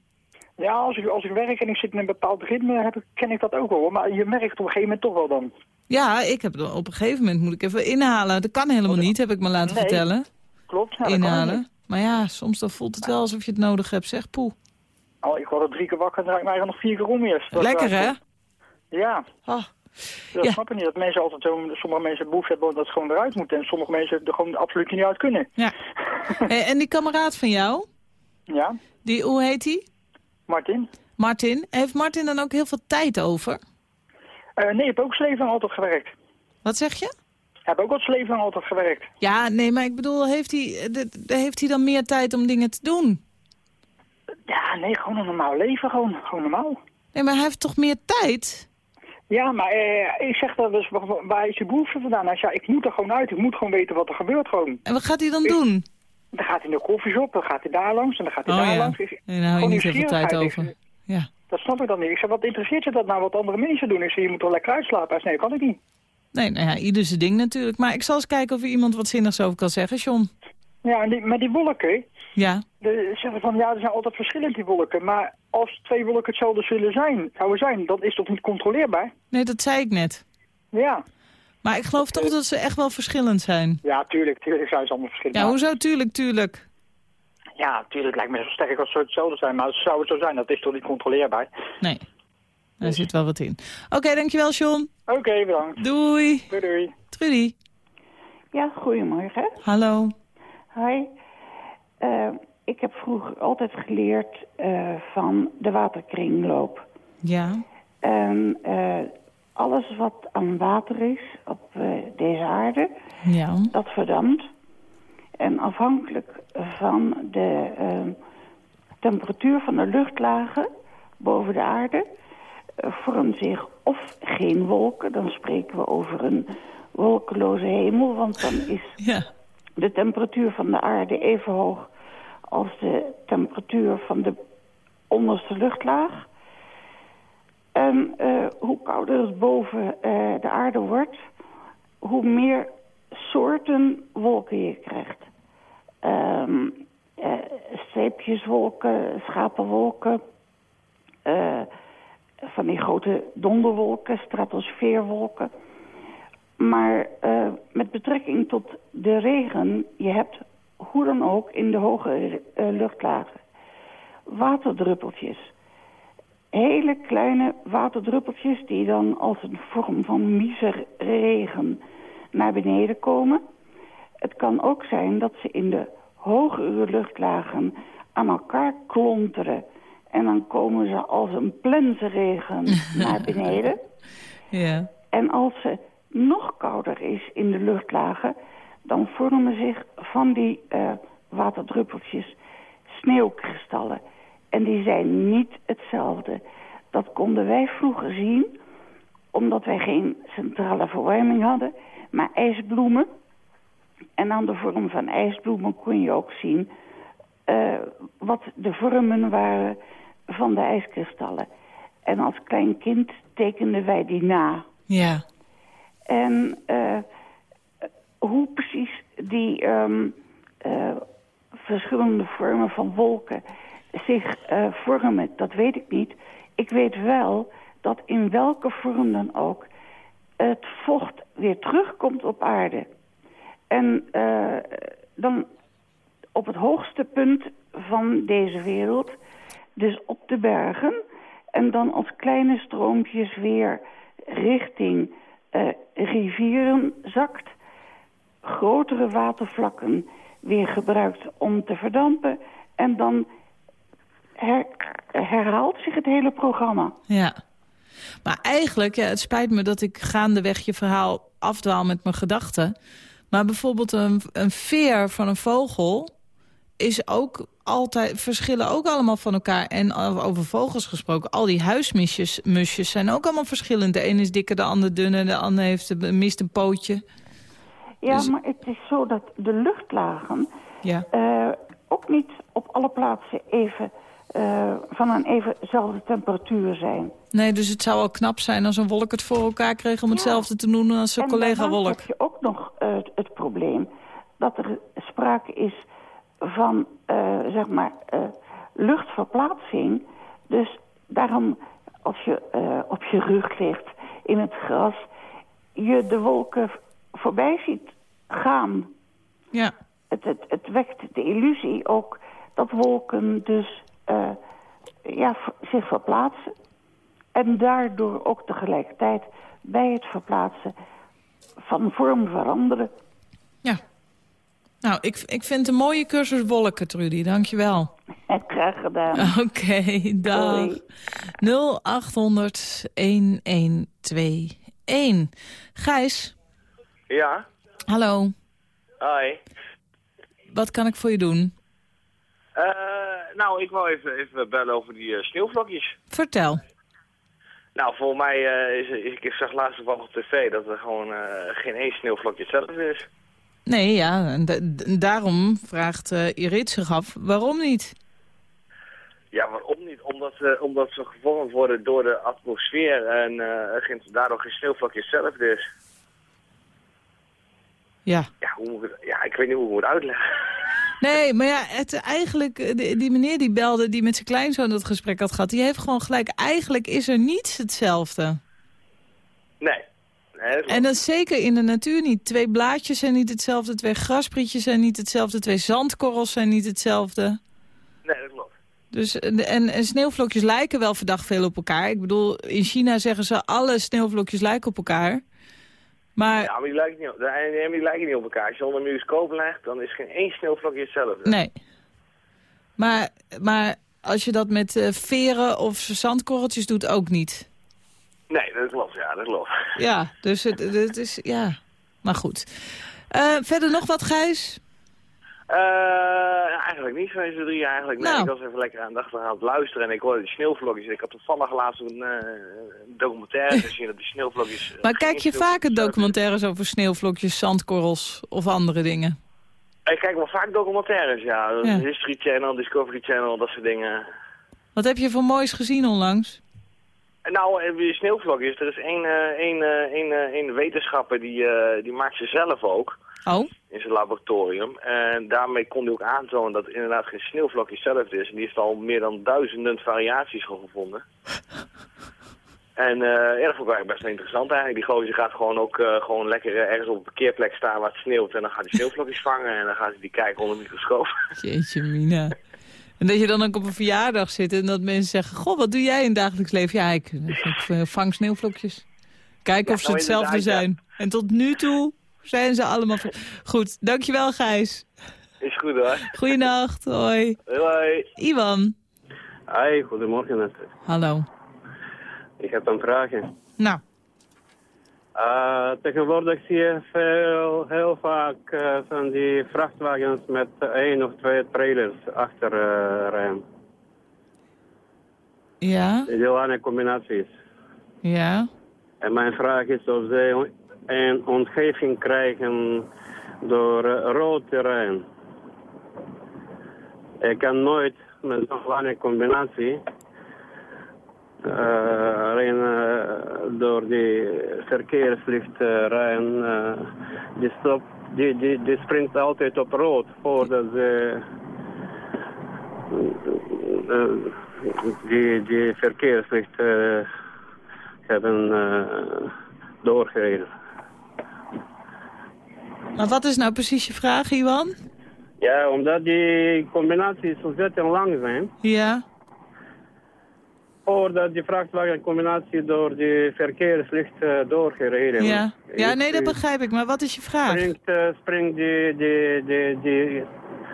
[SPEAKER 9] Ja, als ik, als ik werk en ik zit in een bepaald ritme, heb ik, ken ik dat ook wel. hoor. Maar je merkt op een gegeven moment toch wel dan.
[SPEAKER 3] Ja, ik heb op een gegeven moment moet ik even inhalen. Dat kan helemaal niet, heb ik me laten
[SPEAKER 9] Nee,
[SPEAKER 3] vertellen.
[SPEAKER 9] Klopt. Ja,
[SPEAKER 3] inhalen. Maar ja, soms dan voelt het wel alsof je het nodig hebt. Zeg, poe.
[SPEAKER 9] Oh, ik word er drie keer wakker en draai ik mij nog vier keer om eerst. Dat
[SPEAKER 3] Lekker, hè?
[SPEAKER 9] waar. Ja.
[SPEAKER 3] Oh.
[SPEAKER 9] Dat
[SPEAKER 3] Ja.
[SPEAKER 9] snap ik niet. Dat mensen altijd zo, sommige mensen behoefte hebben dat het gewoon eruit moet. En sommige mensen er gewoon absoluut niet uit kunnen.
[SPEAKER 3] Ja. En die kameraad van jou,
[SPEAKER 9] Ja,
[SPEAKER 3] die, hoe heet die?
[SPEAKER 9] Martin?
[SPEAKER 3] Martin. Heeft Martin dan ook heel veel tijd over?
[SPEAKER 9] Eh, nee, ik heb ook sleven altijd gewerkt.
[SPEAKER 3] Wat zeg je?
[SPEAKER 9] Ik heb ook wat sleven altijd gewerkt.
[SPEAKER 3] Ja, nee, maar ik bedoel, heeft hij, eh, de- de- heeft hij dan meer tijd om dingen te doen?
[SPEAKER 9] Ja, nee, gewoon een normaal leven. Gewoon, gewoon normaal.
[SPEAKER 3] Nee, maar hij heeft toch meer tijd?
[SPEAKER 9] Ja, maar eh, ik zeg dat dus, wa- waar is je behoefte vandaan? Hij zei, ik moet er gewoon uit. Ik moet gewoon weten wat er gebeurt gewoon.
[SPEAKER 3] En wat gaat hij dan doen?
[SPEAKER 9] Dan gaat hij de koffieshop, dan gaat hij daar langs en dan gaat hij
[SPEAKER 3] Oh
[SPEAKER 9] daar
[SPEAKER 3] ja,
[SPEAKER 9] langs.
[SPEAKER 3] En daar hou je niet heel veel tijd over. Ja.
[SPEAKER 9] Dat snap ik dan niet. Ik zei, wat interesseert je dat nou wat andere mensen doen? Ik zei, je moet toch lekker uitslapen? Hij zei, nee, kan ik niet.
[SPEAKER 3] Nee, nou ja, ieder zijn ding natuurlijk. Maar ik zal eens kijken of er iemand wat zinnigs over kan zeggen, John.
[SPEAKER 9] Ja, die, met die wolken,
[SPEAKER 3] Ja,
[SPEAKER 9] de, zeggen van ja, er zijn altijd verschillende die wolken. Maar als twee wolken hetzelfde zullen zijn, zouden zijn, dan is toch niet controleerbaar?
[SPEAKER 3] nee, dat zei ik net.
[SPEAKER 9] Ja.
[SPEAKER 3] Maar ik geloof toch dat ze echt wel verschillend zijn.
[SPEAKER 9] Ja, tuurlijk, tuurlijk zijn ze allemaal verschillend.
[SPEAKER 3] Ja, hoezo? Tuurlijk, tuurlijk.
[SPEAKER 9] Ja, tuurlijk lijkt me zo sterk als ze hetzelfde zijn. Maar zou het zo zijn, dat is toch niet controleerbaar?
[SPEAKER 3] Nee, daar zit wel wat in. Oké, dankjewel, John.
[SPEAKER 9] Oké, bedankt.
[SPEAKER 3] Doei.
[SPEAKER 9] Doei, doei.
[SPEAKER 3] Trudy.
[SPEAKER 10] Ja, goedemorgen.
[SPEAKER 3] Hallo.
[SPEAKER 10] Hi. Eh, ik heb vroeger altijd geleerd eh, van de waterkringloop.
[SPEAKER 3] Ja.
[SPEAKER 10] En eh, alles wat aan water is op eh, deze aarde,
[SPEAKER 3] Ja.
[SPEAKER 10] dat verdampt. En afhankelijk van de eh, temperatuur van de luchtlagen boven de aarde... eh, vormen zich of geen wolken, dan spreken we over een wolkeloze hemel... want dan is
[SPEAKER 3] Ja.
[SPEAKER 10] de temperatuur van de aarde even hoog als de temperatuur van de onderste luchtlaag. En eh, hoe kouder het boven eh, de aarde wordt, hoe meer soorten wolken je krijgt. Ehm, eh, streepjeswolken, schapenwolken, van die grote donderwolken, stratosfeerwolken. Maar met betrekking tot de regen, je hebt hoe dan ook in de hoge luchtlagen waterdruppeltjes. Hele kleine waterdruppeltjes die dan als een vorm van miserregen naar beneden komen. Het kan ook zijn dat ze in de hogere luchtlagen aan elkaar klonteren. En dan komen ze als een plenzerregen naar beneden.
[SPEAKER 3] Ja.
[SPEAKER 10] En als ze nog kouder is in de luchtlagen... dan vormen zich van die eh, waterdruppeltjes sneeuwkristallen. En die zijn niet hetzelfde. Dat konden wij vroeger zien, omdat wij geen centrale verwarming hadden, maar ijsbloemen. En aan de vorm van ijsbloemen kon je ook zien eh, wat de vormen waren van de ijskristallen. En als klein kind tekenden wij die na.
[SPEAKER 3] Ja.
[SPEAKER 10] En eh, hoe precies die ehm, eh, verschillende vormen van wolken zich eh, vormen, dat weet ik niet. Ik weet wel dat in welke vorm dan ook het vocht weer terugkomt op aarde. En eh, dan op het hoogste punt van deze wereld, dus op de bergen... en dan als kleine stroompjes weer richting eh, rivieren zakt... grotere watervlakken weer gebruikt om te verdampen... en dan her- herhaalt zich het hele programma.
[SPEAKER 3] Ja. Maar eigenlijk, ja, het spijt me dat ik gaandeweg je verhaal afdwaal met mijn gedachten. Maar bijvoorbeeld een, een veer van een vogel is ook altijd, verschillen ook allemaal van elkaar. En over vogels gesproken, al die huismusjes musjes zijn ook allemaal verschillend. De een is dikker, de ander dunner, de ander heeft een, mist een pootje.
[SPEAKER 10] Ja,
[SPEAKER 3] Dus-
[SPEAKER 10] maar het is zo dat de luchtlagen
[SPEAKER 3] Ja.
[SPEAKER 10] eh, ook niet op alle plaatsen even eh, van een evenzelfde temperatuur zijn.
[SPEAKER 3] Nee, dus het zou wel knap zijn als een wolk het voor elkaar kreeg... om hetzelfde te doen als zijn
[SPEAKER 10] En
[SPEAKER 3] collega wolk.
[SPEAKER 10] heb je ook nog eh, het, het probleem dat er sprake is van, eh, zeg maar, luchtverplaatsing. Dus daarom, als je op je rug ligt in het gras, je de wolken voorbij ziet gaan.
[SPEAKER 3] Ja.
[SPEAKER 10] Het, het, het wekt de illusie ook dat wolken dus eh, ja, zich verplaatsen. En daardoor ook tegelijkertijd bij het verplaatsen van vorm veranderen.
[SPEAKER 3] Ja. Nou, ik, ik vind een mooie cursus wolken, Trudy. Dank je wel.
[SPEAKER 10] Graag gedaan.
[SPEAKER 3] Oké, dag.
[SPEAKER 10] Doei.
[SPEAKER 3] 0800 1121. Gijs,
[SPEAKER 11] Ja,
[SPEAKER 3] hallo.
[SPEAKER 11] hoi.
[SPEAKER 3] Wat kan ik voor je doen?
[SPEAKER 11] Eh, nou, ik wou even, even bellen over die eh, sneeuwvlokjes.
[SPEAKER 3] Vertel.
[SPEAKER 11] Nou, volgens mij eh, is, ik zag laatst toevallig op tv dat er gewoon geen één sneeuwvlokje hetzelfde is.
[SPEAKER 3] Nee, ja, en daarom vraagt eh Irit zich af, waarom niet?
[SPEAKER 11] Ja, waarom niet? Omdat, omdat ze gevormd worden door de atmosfeer en geen- daardoor geen sneeuwvlokje hetzelfde is.
[SPEAKER 3] Ja.
[SPEAKER 11] Ja, hoe moet ik, ja, ik weet niet hoe ik het moet uitleggen.
[SPEAKER 3] Nee, maar ja, het, eigenlijk, eh, die, die meneer die belde, die met zijn kleinzoon dat gesprek had gehad, die heeft gewoon gelijk, eigenlijk is er niets hetzelfde.
[SPEAKER 11] Nee. nee dat is
[SPEAKER 3] En dat zeker in de natuur niet. Twee blaadjes zijn niet hetzelfde, twee grasprietjes zijn niet hetzelfde, twee zandkorrels zijn niet hetzelfde.
[SPEAKER 11] Nee, dat klopt.
[SPEAKER 3] Dus, en, en, en sneeuwvlokjes lijken wel verdacht veel op elkaar. Ik bedoel, in China zeggen ze alle sneeuwvlokjes lijken op elkaar. Maar
[SPEAKER 11] Ja, maar die lijken niet op, die, die lijken niet op elkaar. Als je onder een microscoop legt, dan is geen één sneeuwvlokje hetzelfde.
[SPEAKER 3] nee. Maar, maar als je dat met eh, veren of zandkorreltjes doet, ook niet.
[SPEAKER 11] Nee, dat klopt, ja, dat klopt.
[SPEAKER 3] Ja, dus het, het is, ja. Maar goed. Eh, verder nog wat, Gijs?
[SPEAKER 11] Eh, eigenlijk niet van deze drie eigenlijk. Nee,
[SPEAKER 3] Nou.
[SPEAKER 11] ik was even lekker aan het luisteren en ik hoorde die sneeuwvlokjes. Ik had toevallig laatst een eh, documentaire gezien op die sneeuwvlokjes. eh,
[SPEAKER 3] Maar kijk je vaker documentaires over sneeuwvlokjes, zandkorrels of andere dingen?
[SPEAKER 11] Ik kijk wel vaak documentaires, ja.
[SPEAKER 3] Ja.
[SPEAKER 11] History Channel, Discovery Channel, dat soort dingen.
[SPEAKER 3] Wat heb je voor moois gezien onlangs?
[SPEAKER 11] Nou, eh, die sneeuwvlokjes, er is één, eh, één, eh, één, één wetenschapper die, die maakt ze zelf ook.
[SPEAKER 3] Oh?
[SPEAKER 11] in zijn laboratorium. En daarmee kon hij ook aantonen dat het inderdaad geen sneeuwvlokje hetzelfde is. En die heeft al meer dan duizenden variaties gevonden. En eh ja, dat vond ik eigenlijk best wel interessant eigenlijk. Die gozer gaat gewoon ook gewoon lekker ergens op een parkeerplek staan waar het sneeuwt. En dan gaat hij sneeuwvlokjes vangen en dan gaat hij die kijken onder de microscoop.
[SPEAKER 3] Jeetje mina. En dat je dan ook op een verjaardag zit en dat mensen zeggen... Goh, wat doe jij in het dagelijks leven? Ja, ik, ik vang sneeuwvlokjes. Kijken
[SPEAKER 11] Ja,
[SPEAKER 3] of ze
[SPEAKER 11] nou,
[SPEAKER 3] hetzelfde
[SPEAKER 11] ja.
[SPEAKER 3] zijn. En tot nu toe zijn ze allemaal... Goed, dankjewel Gijs.
[SPEAKER 11] Is goed hoor.
[SPEAKER 3] Goeienacht, hoi.
[SPEAKER 11] Hoi.
[SPEAKER 3] Iwan.
[SPEAKER 12] Hi, goedemorgen.
[SPEAKER 3] Hallo.
[SPEAKER 12] Ik heb een vraag.
[SPEAKER 3] Nou,
[SPEAKER 12] Eh, tegenwoordig zie je veel, heel vaak eh, van die vrachtwagens met één of twee trailers achter rijden.
[SPEAKER 3] Ja,
[SPEAKER 12] Die lange combinaties.
[SPEAKER 3] ja.
[SPEAKER 12] En mijn vraag is of zij een omgeving krijgen door rood terrein. Ik kan nooit met zo'n lange combinatie alleen eh, door die verkeerslichtrijn, eh die, stop, die, die, die springt altijd op rood voordat ze eh, die, die verkeerslicht eh, hebben eh, doorgereden.
[SPEAKER 3] Maar wat is nou precies je vraag, Iwan?
[SPEAKER 12] Ja, omdat die combinaties ontzettend lang zijn.
[SPEAKER 3] Ja,
[SPEAKER 12] Voordat die vrachtwagencombinatie door die verkeerslicht eh, doorgereden
[SPEAKER 3] ja. Ja, nee, dat begrijp ik. Maar wat is je vraag?
[SPEAKER 12] Springt, eh, springt die, die, die, die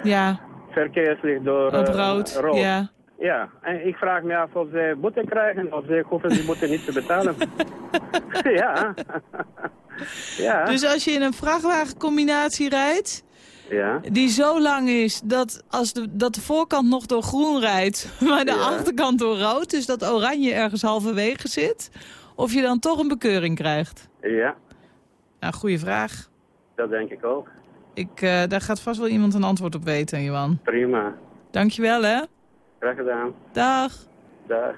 [SPEAKER 3] Ja,
[SPEAKER 12] verkeerslicht door
[SPEAKER 3] op
[SPEAKER 12] eh,
[SPEAKER 3] rood. Ja.
[SPEAKER 12] Ja, en ik vraag me af of ze boete krijgen of ze hoeven die boete niet te betalen. ja. ja.
[SPEAKER 3] Dus als je in een vrachtwagencombinatie rijdt...
[SPEAKER 12] ja.
[SPEAKER 3] die zo lang is dat, als de, dat de voorkant nog door groen rijdt... maar de
[SPEAKER 12] Ja.
[SPEAKER 3] achterkant door rood, dus dat oranje ergens halverwege zit... of je dan toch een bekeuring krijgt?
[SPEAKER 12] Ja,
[SPEAKER 3] Nou, goede vraag.
[SPEAKER 12] dat denk ik ook.
[SPEAKER 3] Ik, eh, daar gaat vast wel iemand een antwoord op weten, Johan.
[SPEAKER 12] Prima.
[SPEAKER 3] Dankjewel, hè.
[SPEAKER 12] Graag gedaan.
[SPEAKER 3] Dag.
[SPEAKER 12] Dag.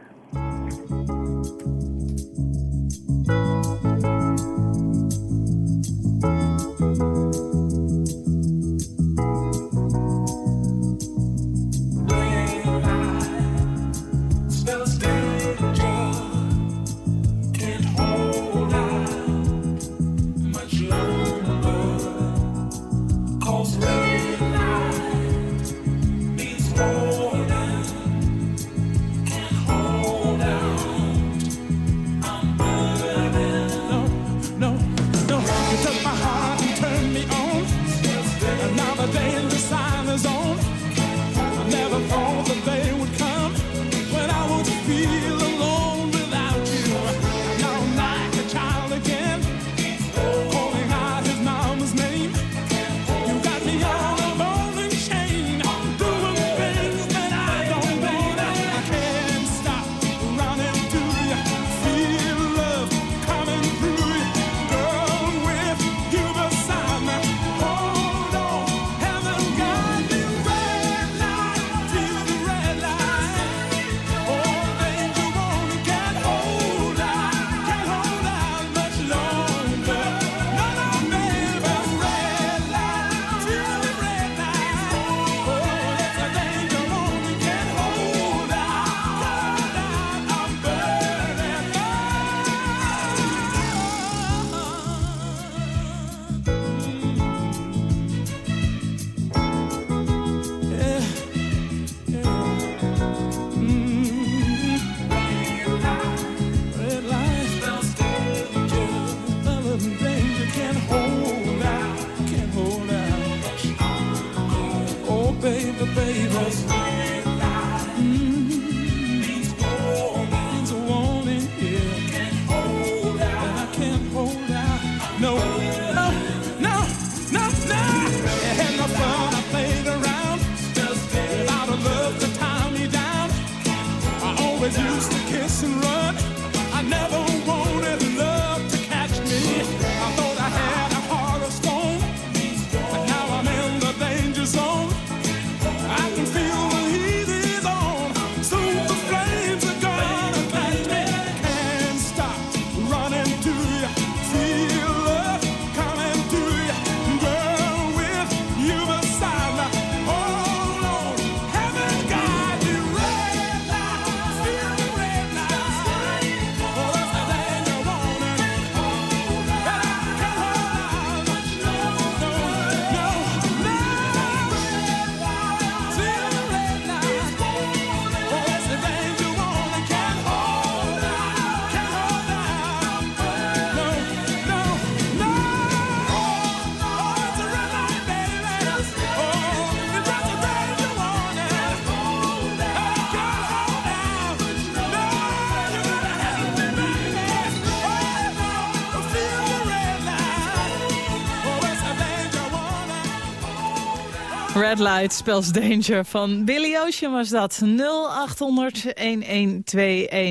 [SPEAKER 4] Light
[SPEAKER 3] spells danger van Billy Ocean was dat. 0800-1121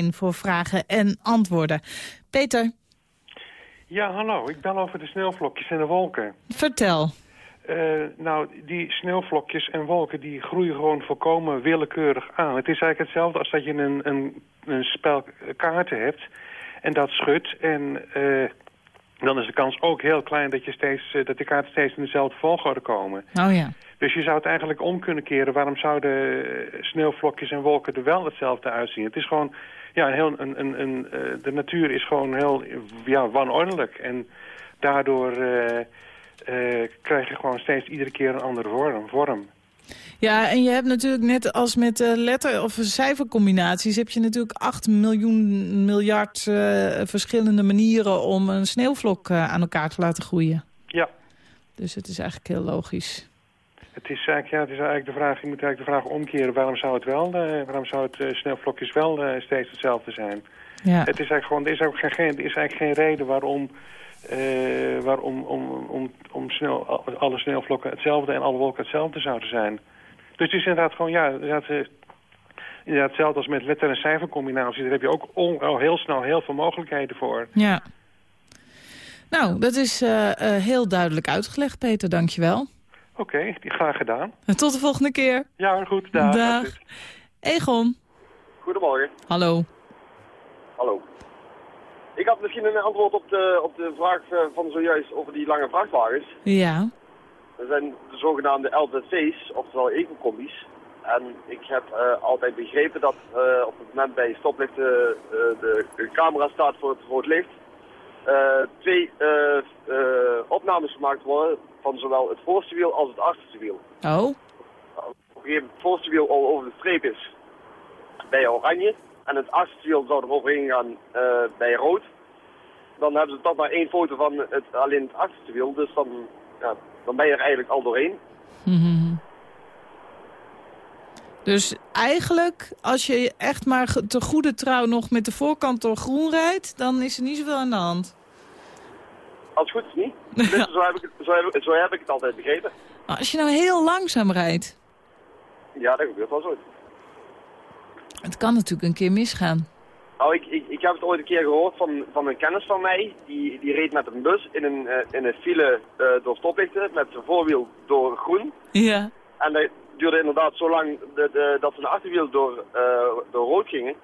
[SPEAKER 3] voor vragen en antwoorden. Peter,
[SPEAKER 13] Ja, hallo. Ik bel over de sneeuwvlokjes en de wolken.
[SPEAKER 3] vertel.
[SPEAKER 13] Eh, nou, die sneeuwvlokjes en wolken die groeien gewoon volkomen willekeurig aan. Het is eigenlijk hetzelfde als dat je een, een, een spel kaarten hebt en dat schudt. En eh, dan is de kans ook heel klein dat, je steeds, eh, dat de kaarten steeds in dezelfde volgorde komen.
[SPEAKER 3] Oh ja.
[SPEAKER 13] Dus je zou het eigenlijk om kunnen keren. Waarom zouden eh, sneeuwvlokjes en wolken er wel hetzelfde uitzien? Het is gewoon, ja, een heel, een, een, een, eh, de natuur is gewoon heel ja, wanordelijk. En daardoor eh, krijg je gewoon steeds iedere keer een andere vorm. vorm.
[SPEAKER 3] Ja, en je hebt natuurlijk net als met letter- of cijfercombinaties... heb je natuurlijk 8 miljoen miljard verschillende manieren... om een sneeuwvlok aan elkaar te laten groeien.
[SPEAKER 13] Ja.
[SPEAKER 3] Dus het is eigenlijk heel logisch.
[SPEAKER 13] Het is eigenlijk, ja, het is eigenlijk de vraag, je moet eigenlijk de vraag omkeren. Waarom zou het wel, eh, waarom zou het eh, sneeuwvlokjes wel eh, steeds hetzelfde zijn?
[SPEAKER 3] Ja.
[SPEAKER 13] Het is eigenlijk gewoon, er is, ook geen, er is eigenlijk geen reden waarom, waarom om, om, om snel, alle sneeuwvlokken hetzelfde en alle wolken hetzelfde zouden zijn. Dus het is inderdaad gewoon, ja, inderdaad, inderdaad hetzelfde als met letter- en cijfercombinaties. Daar heb je ook on- al heel snel heel veel mogelijkheden voor.
[SPEAKER 3] Ja. Nou, dat is heel duidelijk uitgelegd, Peter. Dankjewel.
[SPEAKER 13] Oké, die graag gedaan.
[SPEAKER 3] En tot de volgende keer.
[SPEAKER 13] Ja, goed. Dag.
[SPEAKER 3] Dag. Egon.
[SPEAKER 14] Goedemorgen.
[SPEAKER 3] Hallo.
[SPEAKER 14] Hallo. Ik had misschien een antwoord op de, op de vraag eh, van zojuist over die lange vrachtwagens.
[SPEAKER 3] Ja.
[SPEAKER 14] Dat zijn de zogenaamde LZC's, oftewel ecocombi's. En ik heb eh, altijd begrepen dat eh, op het moment bij stoplichten eh, de, de camera staat voor het rood licht. Eh, twee eh, eh, opnames gemaakt worden van zowel het voorste wiel als het achterste wiel.
[SPEAKER 3] Oh.
[SPEAKER 14] Op een het voorste wiel al over de streep is bij oranje en het achterste wiel zou er overheen gaan bij rood. Dan hebben ze toch maar één foto van het, alleen het achterste wiel, dus dan, ja, dan ben je er eigenlijk al doorheen.
[SPEAKER 3] Mhm. Dus eigenlijk, als je echt maar te goede trouw nog met de voorkant door groen rijdt... dan is er niet zoveel aan de hand.
[SPEAKER 14] Als goed is niet. Dus zo, heb ik het, zo, heb, ik- zo heb ik het altijd begrepen.
[SPEAKER 3] Als je nou heel langzaam rijdt,
[SPEAKER 14] Ja, dat gebeurt wel zo.
[SPEAKER 3] het kan natuurlijk een keer misgaan.
[SPEAKER 14] Nou, ik, ik, ik heb het ooit een keer gehoord van, van een kennis van mij. Die, die reed met een bus in een, eh, in een file eh, door stoplichten met zijn voorwiel door groen.
[SPEAKER 3] Ja.
[SPEAKER 14] En dat duurde inderdaad zo lang de, de, dat zijn achterwiel door, eh, door rood gingen.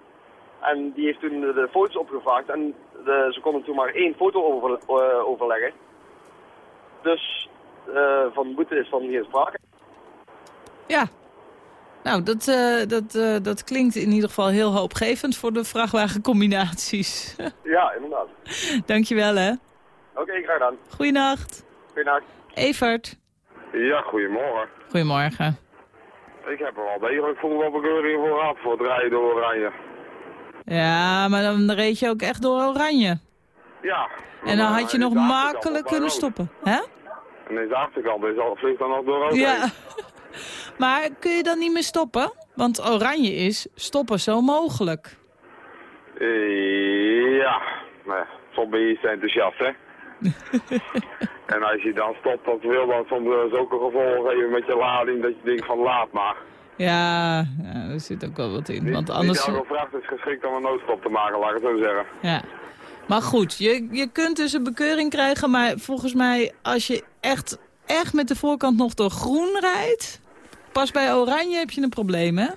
[SPEAKER 14] En die heeft toen de, foto's opgevraagd en de, ze konden toen maar één foto over, eh, overleggen. Dus eh, van boete is van geen sprake.
[SPEAKER 3] Ja. Nou, dat, eh, dat, eh, dat klinkt in ieder geval heel hoopgevend voor de vrachtwagencombinaties.
[SPEAKER 14] Ja, inderdaad.
[SPEAKER 3] Dankjewel, hè.
[SPEAKER 14] Oké, graag gedaan.
[SPEAKER 3] Goeienacht.
[SPEAKER 14] Goeienacht.
[SPEAKER 3] Evert.
[SPEAKER 15] Ja, goedemorgen.
[SPEAKER 3] Goedemorgen.
[SPEAKER 15] Ik heb er wel degelijk voetbalbekeuring voor gehad voor het rijden door Oranje.
[SPEAKER 3] Ja, maar dan reed je ook echt door oranje.
[SPEAKER 15] Ja.
[SPEAKER 3] En dan had je nog makkelijk kunnen stoppen. hè?
[SPEAKER 15] En de achterkant is al vliegt dan nog door rood
[SPEAKER 3] Ja. Maar kun je dan niet meer stoppen? Want oranje is stoppen zo mogelijk.
[SPEAKER 15] Eh, Ja, maar soms ben je iets enthousiast, hè. en als je dan stopt dat wil, dan soms zulke gevolgen geven met je lading dat je denkt van laat maar.
[SPEAKER 3] Ja, er zit ook wel wat in. Want
[SPEAKER 15] Niet
[SPEAKER 3] anders...
[SPEAKER 15] elke vracht is geschikt om een noodstop te maken, laat ik het zo zeggen.
[SPEAKER 3] Ja. Maar goed, je, je kunt dus een bekeuring krijgen, maar volgens mij als je echt, echt met de voorkant nog door groen rijdt, pas bij oranje heb je een probleem, hè?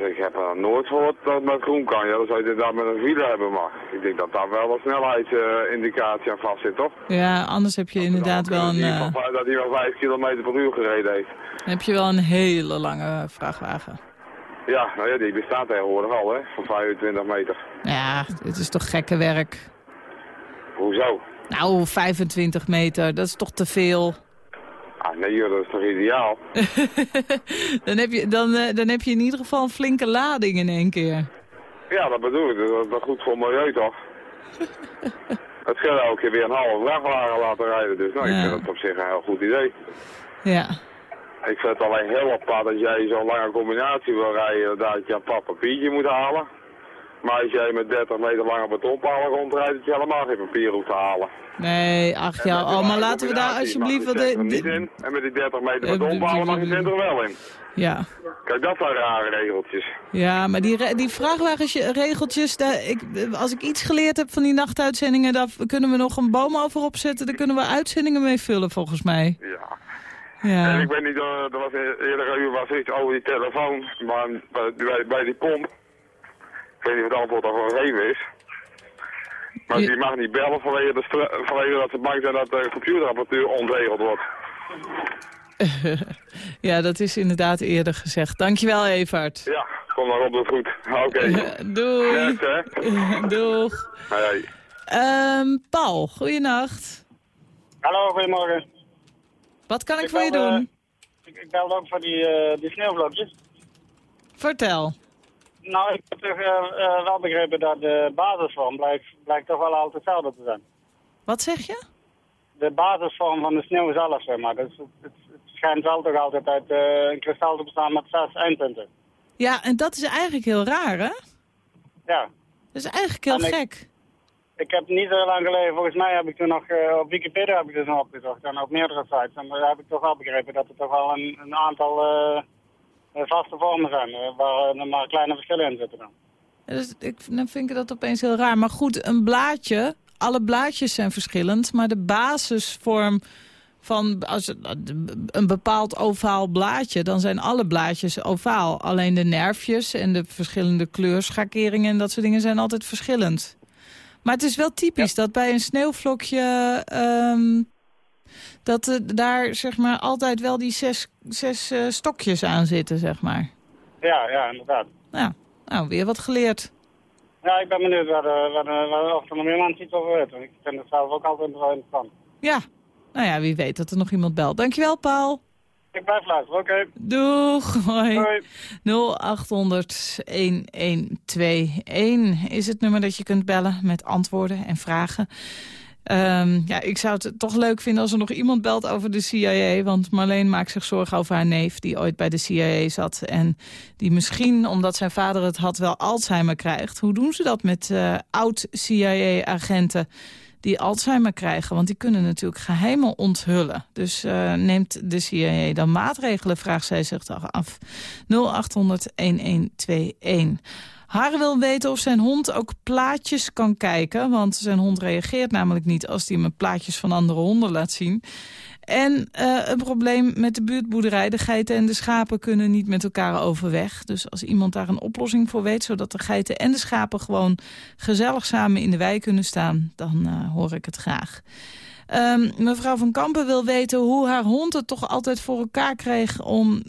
[SPEAKER 15] Ik heb er nooit gehoord dat het met groen kan. Ja, dan zou je inderdaad met een file hebben, maar ik denk dat daar wel een snelheidsindicatie aan vast zit, toch?
[SPEAKER 3] Ja, anders heb je inderdaad wel een, eh,
[SPEAKER 15] dat hij wel 5 km per uur gereden heeft.
[SPEAKER 3] heb je wel een hele lange vrachtwagen.
[SPEAKER 15] Ja, nou ja, die bestaat tegenwoordig al, hè, van 25 meter.
[SPEAKER 3] Ja, dit is toch gekke werk.
[SPEAKER 15] Hoezo?
[SPEAKER 3] Nou, 25 meter, dat is toch te veel.
[SPEAKER 15] Ah, nee joh, dat is toch ideaal?
[SPEAKER 3] dan, heb je, dan, eh, dan heb je in ieder geval een flinke lading in één keer.
[SPEAKER 15] Ja, dat bedoel ik. Dat is goed voor milieu, toch? Het scheelt elke keer weer een halve vrachtwagen laten rijden, dus nou,
[SPEAKER 3] Ja.
[SPEAKER 15] ik vind het op zich een heel goed idee.
[SPEAKER 3] Ja.
[SPEAKER 15] Ik vind het alleen heel apart dat jij zo'n lange combinatie wil rijden, dat je een pap papiertje moet halen. Maar als jij met 30 meter lange betonpalen rondrijdt, dat je helemaal geen papier hoeft te halen.
[SPEAKER 3] Nee, ach ja, oh, maar laten we daar alsjeblieft...
[SPEAKER 15] wat
[SPEAKER 3] de,
[SPEAKER 15] niet in. En met die 30 meter
[SPEAKER 3] Eh,
[SPEAKER 15] betonpalen mag je er wel in.
[SPEAKER 3] ja.
[SPEAKER 15] Kijk, dat zijn rare regeltjes.
[SPEAKER 3] ja, maar die, die vrachtwagenregeltjes, daar, ik, als ik iets geleerd heb van die nachtuitzendingen... daar kunnen we nog een boom over opzetten. Daar kunnen we uitzendingen mee vullen, volgens mij.
[SPEAKER 15] Ja.
[SPEAKER 3] Ja.
[SPEAKER 15] En ik weet niet, eh, er was eerder uur was iets over die telefoon, maar bij, bij die pomp, ik weet niet of het antwoord al gegeven is. Maar die mag niet bellen vanwege, de vanwege dat ze bang zijn dat de computerapparatuur ontregeld wordt.
[SPEAKER 3] ja, dat is inderdaad eerder gezegd. Dankjewel, Evert.
[SPEAKER 15] Ja, kom maar op, dat goed. Oké.
[SPEAKER 3] Doei.
[SPEAKER 15] Yes, hè?
[SPEAKER 3] Doeg.
[SPEAKER 15] Hey.
[SPEAKER 3] Ehm, Paul, goeienacht.
[SPEAKER 16] Hallo, goedemorgen.
[SPEAKER 3] Wat kan ik,
[SPEAKER 16] Ik
[SPEAKER 3] voor je doen?
[SPEAKER 16] Ik, ik belde ook voor die, eh die sneeuwvlokjes.
[SPEAKER 3] Vertel.
[SPEAKER 16] Nou, ik heb toch eh, eh, wel begrepen dat de basisvorm blijkt, blijkt toch wel altijd hetzelfde te zijn.
[SPEAKER 3] Wat zeg je?
[SPEAKER 16] De basisvorm van de sneeuw zelf, zeg maar. Dus het, het, het schijnt wel toch altijd uit eh, een kristal te bestaan met zes eindpunten.
[SPEAKER 3] Ja, en dat is eigenlijk heel raar, hè?
[SPEAKER 16] Ja.
[SPEAKER 3] Dat is eigenlijk heel
[SPEAKER 16] En
[SPEAKER 3] gek.
[SPEAKER 16] Ik heb niet zo lang geleden, volgens mij heb ik toen nog, op Wikipedia heb ik dus nog opgezocht. En op meerdere sites. En daar heb ik toch wel begrepen dat er toch wel een, een aantal vaste vormen zijn. eh, waar er maar kleine verschillen in zitten dan.
[SPEAKER 3] Dus ik, dan vind ik dat opeens heel raar. Maar goed, een blaadje, alle blaadjes zijn verschillend. Maar de basisvorm van als een bepaald ovaal blaadje... dan zijn alle blaadjes ovaal. Alleen de nerfjes en de verschillende kleurschakeringen... en dat soort dingen zijn altijd verschillend. Maar het is wel typisch dat bij een sneeuwvlokje... ehm, dat er daar zeg maar altijd wel die zes, zes eh, stokjes aan zitten, zeg maar.
[SPEAKER 16] Ja, ja, inderdaad.
[SPEAKER 3] Nou, nou, weer wat geleerd.
[SPEAKER 16] Ja, ik ben benieuwd waar, de, waar, de, waar of er nog meer mensen iets over weten. Ik vind het zelf ook altijd wel interessant.
[SPEAKER 3] Ja, nou ja, wie weet dat er nog iemand belt. Dankjewel, Paul.
[SPEAKER 16] Ik blijf luisteren, oké.
[SPEAKER 3] Doeg, hoi. 0800-1121 is het nummer dat je kunt bellen met antwoorden en vragen. Ehm, ja, ik zou het toch leuk vinden als er nog iemand belt over de CIA. Want Marleen maakt zich zorgen over haar neef die ooit bij de CIA zat. En die misschien, omdat zijn vader het had, wel Alzheimer krijgt. Hoe doen ze dat met eh, oud-CIA-agenten die Alzheimer krijgen? Want die kunnen natuurlijk geheimen onthullen. Dus eh, neemt de CIA dan maatregelen, vraagt zij zich toch af. 0800-1121. Har wil weten of zijn hond ook plaatjes kan kijken. Want zijn hond reageert namelijk niet als hij hem plaatjes van andere honden laat zien. En eh, een probleem met de buurtboerderij. De geiten en de schapen kunnen niet met elkaar overweg. Dus als iemand daar een oplossing voor weet... zodat de geiten en de schapen gewoon gezellig samen in de wei kunnen staan... dan eh, hoor ik het graag. Ehm, mevrouw van Kampen wil weten hoe haar hond het toch altijd voor elkaar kreeg... om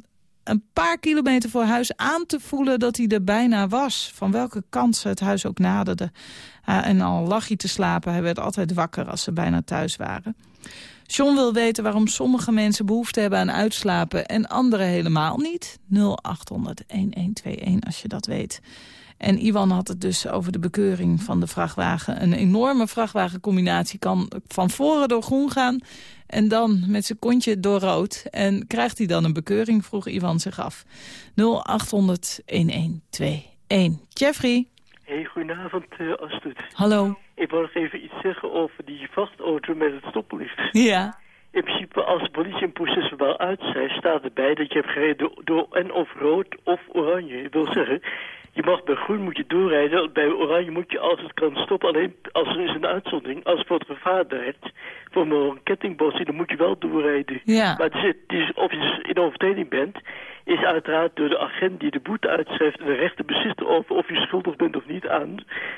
[SPEAKER 3] een paar kilometer voor huis aan te voelen dat hij er bijna was. Van welke kant ze het huis ook naderde. En al lag hij te slapen, hij werd altijd wakker als ze bijna thuis waren. John wil weten waarom sommige mensen behoefte hebben aan uitslapen... en anderen helemaal niet. 0800-1121 als je dat weet. En Iwan had het dus over de bekeuring van de vrachtwagen. Een enorme vrachtwagencombinatie kan van voren door groen gaan... en dan met zijn kontje door rood. En krijgt hij dan een bekeuring, vroeg Iwan zich af. 0800-1121. Jeffrey,
[SPEAKER 17] Hey, goedenavond uh, Astrid.
[SPEAKER 3] hallo.
[SPEAKER 17] Ik wil nog even iets zeggen over die vrachtauto met het stoplicht.
[SPEAKER 3] Ja.
[SPEAKER 17] In principe, als de politie een procesverbaal uitschrijft, staat erbij dat je hebt gereden door, door en of rood of oranje. Ik wil zeggen, je mag bij groen moet je doorrijden, bij oranje moet je als het kan stoppen. Alleen als er is een uitzondering, als voor het gevaar dreigt, voor een kettingbotsing, dan moet je wel doorrijden.
[SPEAKER 3] Ja.
[SPEAKER 17] Maar het is, het is, of je in overtreding bent, is uiteraard door de agent die de boete uitschrijft en de rechter beslist erover of je schuldig bent of niet aan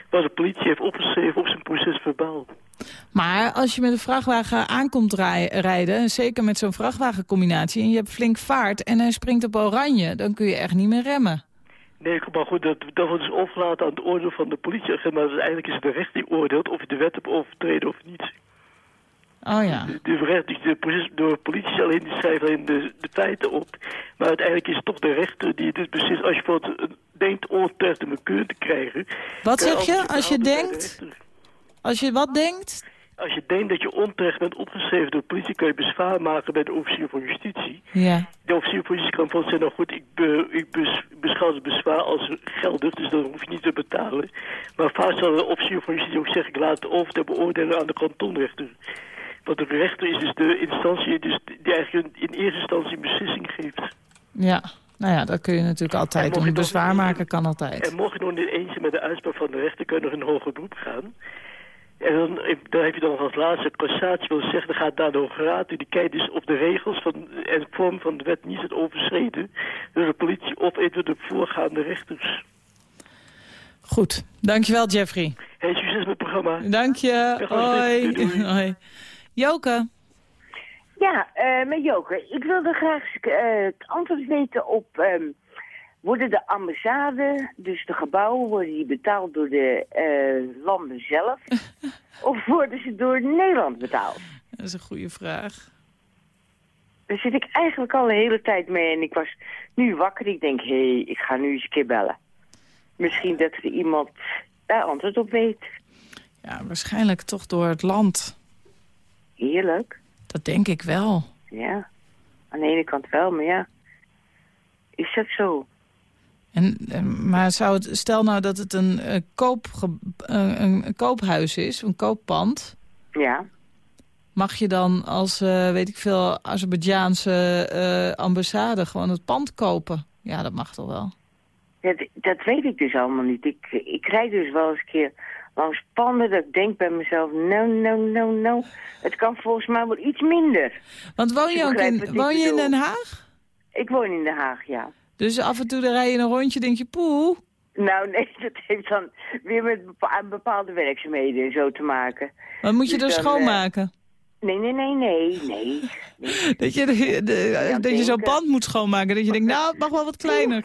[SPEAKER 17] wat de politie heeft opgeschreven op zijn procesverbaal.
[SPEAKER 3] Maar als je met een vrachtwagen aankomt rij- rijden... en zeker met zo'n vrachtwagencombinatie... en je hebt flink vaart en hij springt op oranje... dan kun je echt niet meer remmen.
[SPEAKER 17] Nee, maar goed, dat, dat wordt dus overgelaten aan het oordeel van de politieagent. Maar dus eigenlijk is het de rechter die oordeelt of je de wet hebt overtreden of niet.
[SPEAKER 3] Oh ja.
[SPEAKER 17] De, de, rechter, de, proces, de politie alleen die schrijft alleen de, de feiten op. Maar uiteindelijk is het toch de rechter die dit beslist. Als je bijvoorbeeld eh, denkt onterecht een bekeur te krijgen...
[SPEAKER 3] Wat
[SPEAKER 17] kan
[SPEAKER 3] zeg je als je denkt? Als je wat denkt?
[SPEAKER 17] Als je denkt dat je onterecht bent opgeschreven door de politie, kan je bezwaar maken bij de officier van justitie.
[SPEAKER 3] Ja.
[SPEAKER 17] De officier van justitie kan van zeggen, nou goed, ik, be, ik bes- beschouw het bezwaar als geldig, dus dan hoef je niet te betalen. Maar vaak zal de officier van justitie ook zeggen, ik laat het over te beoordelen aan de kantonrechter. Want de rechter is dus de instantie dus die eigenlijk in, eerste instantie een beslissing geeft.
[SPEAKER 3] Ja, nou ja, dat kun je natuurlijk altijd doen.
[SPEAKER 17] toch
[SPEAKER 3] Bezwaar maken kan altijd.
[SPEAKER 17] En mocht je nog niet eens zijn met de uitspraak van de rechter, kun je nog in een hoger beroep gaan. En dan, dan heb je dan nog als laatste cassatie wil zeggen, dan gaat daar de Hoge Raad die kijkt dus of de regels van, en vorm van de wet niet zijn overschreden door de politie of even de voorgaande rechters.
[SPEAKER 3] Goed, dankjewel Jeffrey.
[SPEAKER 17] Hey, succes met het programma.
[SPEAKER 3] Dank je.
[SPEAKER 17] Dag.
[SPEAKER 3] Hoi.
[SPEAKER 17] Doei, doei.
[SPEAKER 3] Hoi. Joke.
[SPEAKER 18] Ja, eh met Joker. Ik wilde graag eh, het antwoord weten op... ehm, worden de ambassade, dus de gebouwen, worden die betaald door de eh, landen zelf? of worden ze door Nederland betaald?
[SPEAKER 3] Dat is een goede vraag.
[SPEAKER 18] Daar zit ik eigenlijk al de hele tijd mee. En ik was nu wakker. Ik denk, hé, hey, ik ga nu eens een keer bellen. Misschien dat er iemand daar antwoord op weet.
[SPEAKER 3] Ja, waarschijnlijk toch door het land.
[SPEAKER 18] Heerlijk.
[SPEAKER 3] Dat denk ik wel.
[SPEAKER 18] Ja. Aan de ene kant wel, maar ja. Is dat zo?
[SPEAKER 3] En, eh, maar zou het, stel nou dat het een, eh, koopge- eh, een, een koophuis is, een kooppand.
[SPEAKER 18] Ja.
[SPEAKER 3] Mag je dan als, eh, weet ik veel, Azerbeidzjaanse eh, ambassade gewoon het pand kopen? Ja, dat mag toch wel.
[SPEAKER 18] Ja, d- dat weet ik dus allemaal niet. Ik, ik rijd dus wel eens een keer langs panden dat ik denk bij mezelf... nou, nou, nou, nou, het kan volgens mij wel iets minder.
[SPEAKER 3] Want woon je ook in, woon je in. Den Haag?
[SPEAKER 18] Ik woon in Den Haag, ja.
[SPEAKER 3] Dus af en toe dan rij je een rondje denk je, poeh.
[SPEAKER 18] Nou, nee, dat heeft dan weer met bepa- bepaalde werkzaamheden en zo te maken.
[SPEAKER 3] Wat moet je
[SPEAKER 18] Dus
[SPEAKER 3] er
[SPEAKER 18] dan,
[SPEAKER 3] schoonmaken?
[SPEAKER 18] Nee, nee, nee, nee, nee.
[SPEAKER 3] Dat je, de, de- dat je zo'n pand moet schoonmaken. Dat je denkt, nou, het mag wel wat kleiner.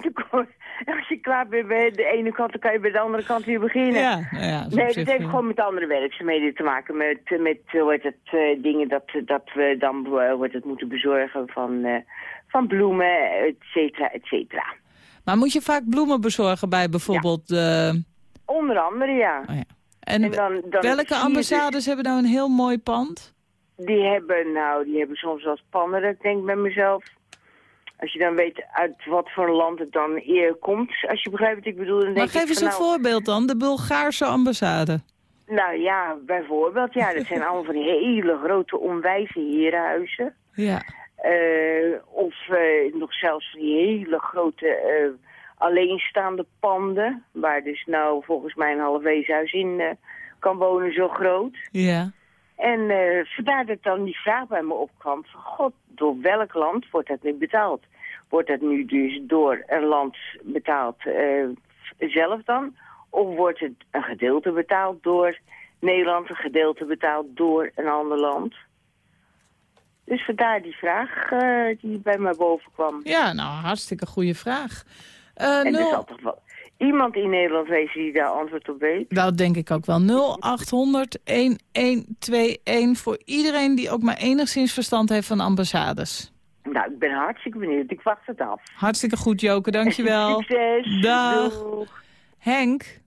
[SPEAKER 18] Als je klaar bent bij de ene kant, dan kan je bij de andere kant weer beginnen.
[SPEAKER 3] Ja, nou ja,
[SPEAKER 18] nee, dat heeft
[SPEAKER 3] eh,
[SPEAKER 18] gewoon met andere werkzaamheden te maken. Met, met hoe het, eh, dingen dat, dat we dan eh, hoe het, moeten bezorgen van, eh, van bloemen, et cetera, et cetera.
[SPEAKER 3] Maar moet je vaak bloemen bezorgen bij bijvoorbeeld... eh,
[SPEAKER 18] Onder andere, ja.
[SPEAKER 3] en
[SPEAKER 18] En dan- dan zie
[SPEAKER 3] welke
[SPEAKER 18] je dus-
[SPEAKER 3] ambassades hebben nou een heel mooi pand?
[SPEAKER 18] Die hebben, nou, die hebben soms wel spannen. dat Ik denk bij mezelf, als je dan weet uit wat voor land het dan eer komt, als je begrijpt wat ik bedoel, dan denk
[SPEAKER 3] Maar
[SPEAKER 18] ik
[SPEAKER 3] geef eens een
[SPEAKER 18] nou,
[SPEAKER 3] voorbeeld dan. De Bulgaarse ambassade.
[SPEAKER 18] Nou ja, bijvoorbeeld, ja, dat zijn allemaal van die hele grote onwijze herenhuizen.
[SPEAKER 3] Ja.
[SPEAKER 18] Eh, of eh, nog zelfs die hele grote eh, alleenstaande panden, waar dus nou volgens mij een half weeshuis in kan wonen, zo groot.
[SPEAKER 3] Ja.
[SPEAKER 18] En vandaar dat dan die vraag bij me opkwam van, god, door welk land wordt dat nu betaald? Wordt dat nu dus door een land betaald zelf dan? Of wordt het een gedeelte betaald door Nederland, een gedeelte betaald door een ander land? Dus vandaar die vraag eh, die bij mij boven kwam.
[SPEAKER 3] Ja, nou, hartstikke goede vraag. Eh,
[SPEAKER 18] en er
[SPEAKER 3] nul-
[SPEAKER 18] zal toch wel iemand in Nederland wezen die daar antwoord op weet?
[SPEAKER 3] Dat denk ik ook wel. 0800 1121 voor iedereen die ook maar enigszins verstand heeft van ambassades.
[SPEAKER 18] Nou, ik ben hartstikke benieuwd. Ik wacht het af.
[SPEAKER 3] Hartstikke goed, Joke. Dankjewel.
[SPEAKER 18] Succes.
[SPEAKER 3] Dag.
[SPEAKER 18] Doeg.
[SPEAKER 3] Henk.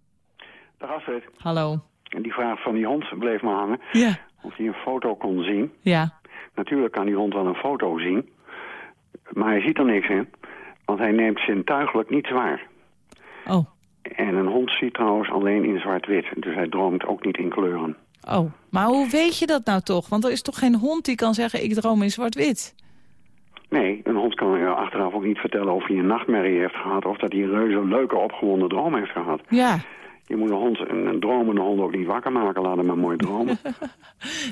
[SPEAKER 19] Dag Astrid.
[SPEAKER 3] Hallo.
[SPEAKER 19] En die vraag van die hond bleef me hangen.
[SPEAKER 3] Ja.
[SPEAKER 19] Of hij een foto kon zien.
[SPEAKER 3] Ja.
[SPEAKER 19] Natuurlijk kan die hond wel een foto zien. Maar hij ziet er niks in. Want hij neemt zintuigelijk niet waar.
[SPEAKER 3] Oh.
[SPEAKER 19] En een hond ziet trouwens alleen in zwart-wit. Dus hij droomt ook niet in kleuren.
[SPEAKER 3] Oh, maar hoe weet je dat nou toch? Want er is toch geen hond die kan zeggen, ik droom in zwart-wit?
[SPEAKER 19] Nee, een hond kan je achteraf ook niet vertellen of hij een nachtmerrie heeft gehad... of dat hij een reuze leuke opgewonden droom heeft gehad.
[SPEAKER 3] Ja.
[SPEAKER 19] Je moet een, hond, een, een dromende hond ook niet wakker maken. Laat hem maar mooi dromen.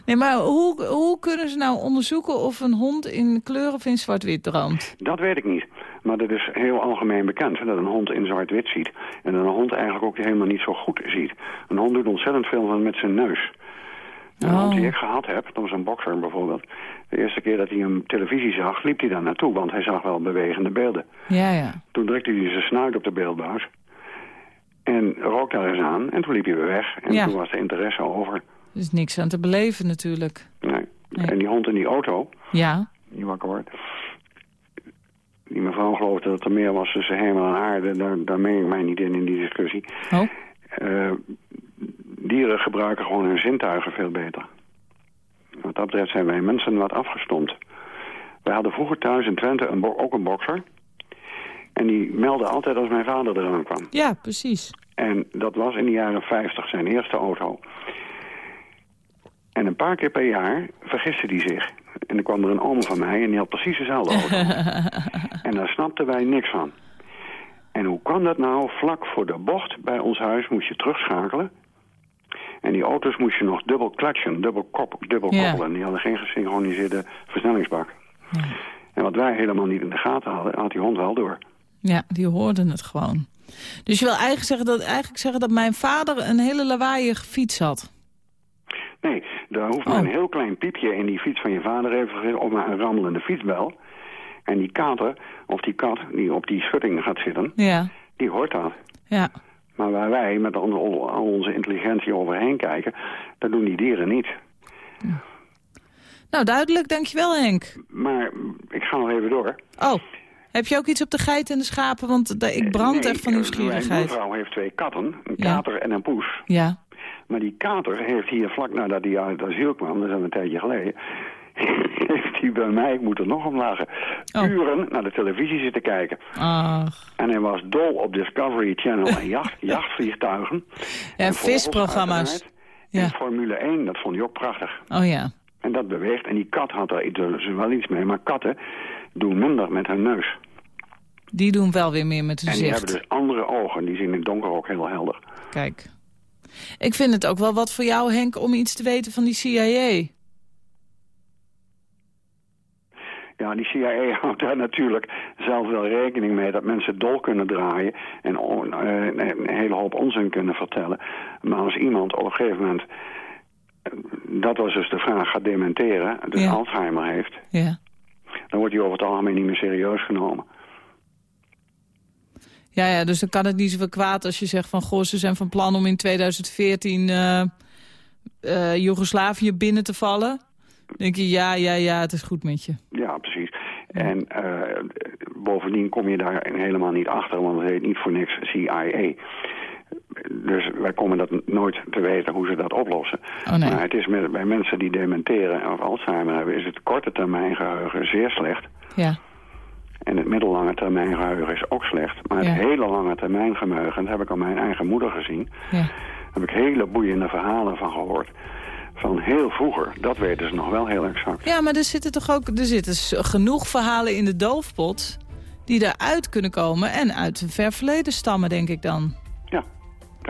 [SPEAKER 3] Nee, maar hoe, hoe kunnen ze nou onderzoeken of een hond in kleur of in zwart-wit droomt?
[SPEAKER 19] Dat weet ik niet. Maar dat is heel algemeen bekend, hè, dat een hond in zwart-wit ziet. En dat een hond eigenlijk ook helemaal niet zo goed ziet. Een hond doet ontzettend veel van met zijn neus. Een hond die ik gehad heb, dat was een bokser bijvoorbeeld. De eerste keer dat hij een televisie zag, liep hij daar naartoe, want hij zag wel bewegende beelden.
[SPEAKER 3] Ja, ja.
[SPEAKER 19] Toen drukte hij zijn snuit op de beeldbuis. En rook daar eens aan. En toen liep hij weer weg. En
[SPEAKER 3] Ja.
[SPEAKER 19] toen was de interesse over.
[SPEAKER 3] Er is niks aan te beleven natuurlijk.
[SPEAKER 19] Nee. En die hond in die auto,
[SPEAKER 3] Ja.
[SPEAKER 19] die wakker wordt. Die mevrouw geloofde dat er meer was tussen hemel en aarde. Daar, daar meen ik mij niet in, in die discussie.
[SPEAKER 3] Oh.
[SPEAKER 19] Eh, dieren gebruiken gewoon hun zintuigen veel beter. Wat dat betreft zijn wij mensen wat afgestompt. We hadden vroeger thuis in Twente een ook een bokser. En die meldde altijd als mijn vader eraan kwam.
[SPEAKER 3] Ja, precies.
[SPEAKER 19] En dat was in de jaren 50 zijn eerste auto. En een paar keer per jaar vergiste hij zich. En dan kwam er een oom van mij en die had precies dezelfde auto. en daar snapten wij niks van. En hoe kwam dat nou? Vlak voor de bocht bij ons huis moest je terugschakelen. En die auto's moest je nog dubbel klatschen, dubbel, kop, dubbel
[SPEAKER 3] Ja.
[SPEAKER 19] koppelen. Die hadden geen gesynchroniseerde versnellingsbak. En wat wij helemaal niet in de gaten hadden, had die hond wel door.
[SPEAKER 3] Ja, die hoorden het gewoon. Dus je wil eigenlijk zeggen dat, eigenlijk zeggen dat mijn vader een hele lawaaiige fiets had.
[SPEAKER 19] Nee, daar hoeft maar een heel klein piepje in die fiets van je vader even op een rammelende fietsbel. En die kater, of die kat, die op die schutting gaat zitten,
[SPEAKER 3] Ja,
[SPEAKER 19] die hoort dat.
[SPEAKER 3] ja.
[SPEAKER 19] Maar waar wij met onze intelligentie overheen kijken, dat doen die dieren niet.
[SPEAKER 3] Nou, duidelijk, dankjewel Henk.
[SPEAKER 19] Maar ik ga nog even door.
[SPEAKER 3] Oh, heb je ook iets op de geiten en de schapen? Want ik brand
[SPEAKER 19] Nee,
[SPEAKER 3] echt van
[SPEAKER 19] Mijn
[SPEAKER 3] nieuwsgierigheid.
[SPEAKER 19] buurvrouw heeft twee katten, een
[SPEAKER 3] Ja.
[SPEAKER 19] kater en een poes.
[SPEAKER 3] Ja.
[SPEAKER 19] Maar die kater heeft hier vlak nadat hij uit het asiel kwam, dat is al een tijdje geleden... heeft hij bij mij, ik moet er nog om lachen,
[SPEAKER 3] Oh.
[SPEAKER 19] uren naar de televisie zitten kijken.
[SPEAKER 3] Ach.
[SPEAKER 19] En hij was dol op Discovery Channel en jacht, jachtvliegtuigen.
[SPEAKER 3] Ja,
[SPEAKER 19] En
[SPEAKER 3] visprogramma's. Ja.
[SPEAKER 19] En Formule 1, dat vond hij ook prachtig.
[SPEAKER 3] Oh ja.
[SPEAKER 19] En dat beweegt. En die kat had daar wel iets mee. Maar katten doen minder met hun neus.
[SPEAKER 3] Die doen wel weer meer met hun
[SPEAKER 19] en die
[SPEAKER 3] zicht.
[SPEAKER 19] hebben dus andere ogen. Die zien in het donker ook heel helder.
[SPEAKER 3] Kijk. Ik vind het ook wel wat voor jou, Henk, om iets te weten van die CIA.
[SPEAKER 19] Ja, die CIA houdt daar natuurlijk zelf wel rekening mee dat mensen dol kunnen draaien en eh, een hele hoop onzin kunnen vertellen. Maar als iemand op een gegeven moment, eh, dat was dus de vraag, gaat dementeren, dus
[SPEAKER 3] Ja.
[SPEAKER 19] Alzheimer heeft,
[SPEAKER 3] Ja.
[SPEAKER 19] Dan wordt hij over het algemeen niet meer serieus genomen.
[SPEAKER 3] Ja, ja, dus dan kan het niet zoveel kwaad als je zegt van... goh, ze zijn van plan om in 2014 eh, eh, Joegoslavië binnen te vallen. Dan denk je, ja, ja, ja, het is goed met je.
[SPEAKER 19] Ja, precies. En eh, bovendien kom je daar helemaal niet achter, want het heet niet voor niks CIA. Dus wij komen dat nooit te weten hoe ze dat oplossen.
[SPEAKER 3] Oh, nee.
[SPEAKER 19] Maar het is met, bij mensen die dementeren of Alzheimer hebben... is het korte termijn geheugen zeer slecht.
[SPEAKER 3] Ja.
[SPEAKER 19] En het middellange termijn geheugen is ook slecht. Maar het hele lange termijn geheugen, dat heb ik aan mijn eigen moeder gezien.
[SPEAKER 3] Ja.
[SPEAKER 19] Daar heb ik hele boeiende verhalen van gehoord. Van heel vroeger. Dat weten ze nog wel heel exact.
[SPEAKER 3] Ja, maar er zitten toch ook er zitten genoeg verhalen in de doofpot... die eruit kunnen komen en uit een ver verleden stammen, denk ik dan.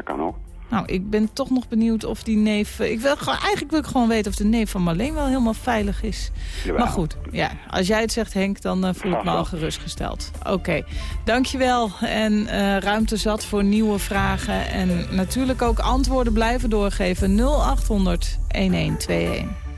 [SPEAKER 19] Dat kan ook.
[SPEAKER 3] Nou, ik ben toch nog benieuwd of die neef... Ik wil, eigenlijk wil ik gewoon weten of de neef van Marleen wel helemaal veilig is.
[SPEAKER 19] Jawel.
[SPEAKER 3] Maar goed, ja, als jij het zegt, Henk, dan eh, voel ik me al gerustgesteld. Oké, dankjewel. En eh, ruimte zat voor nieuwe vragen. En natuurlijk ook antwoorden blijven doorgeven. 0800 1121.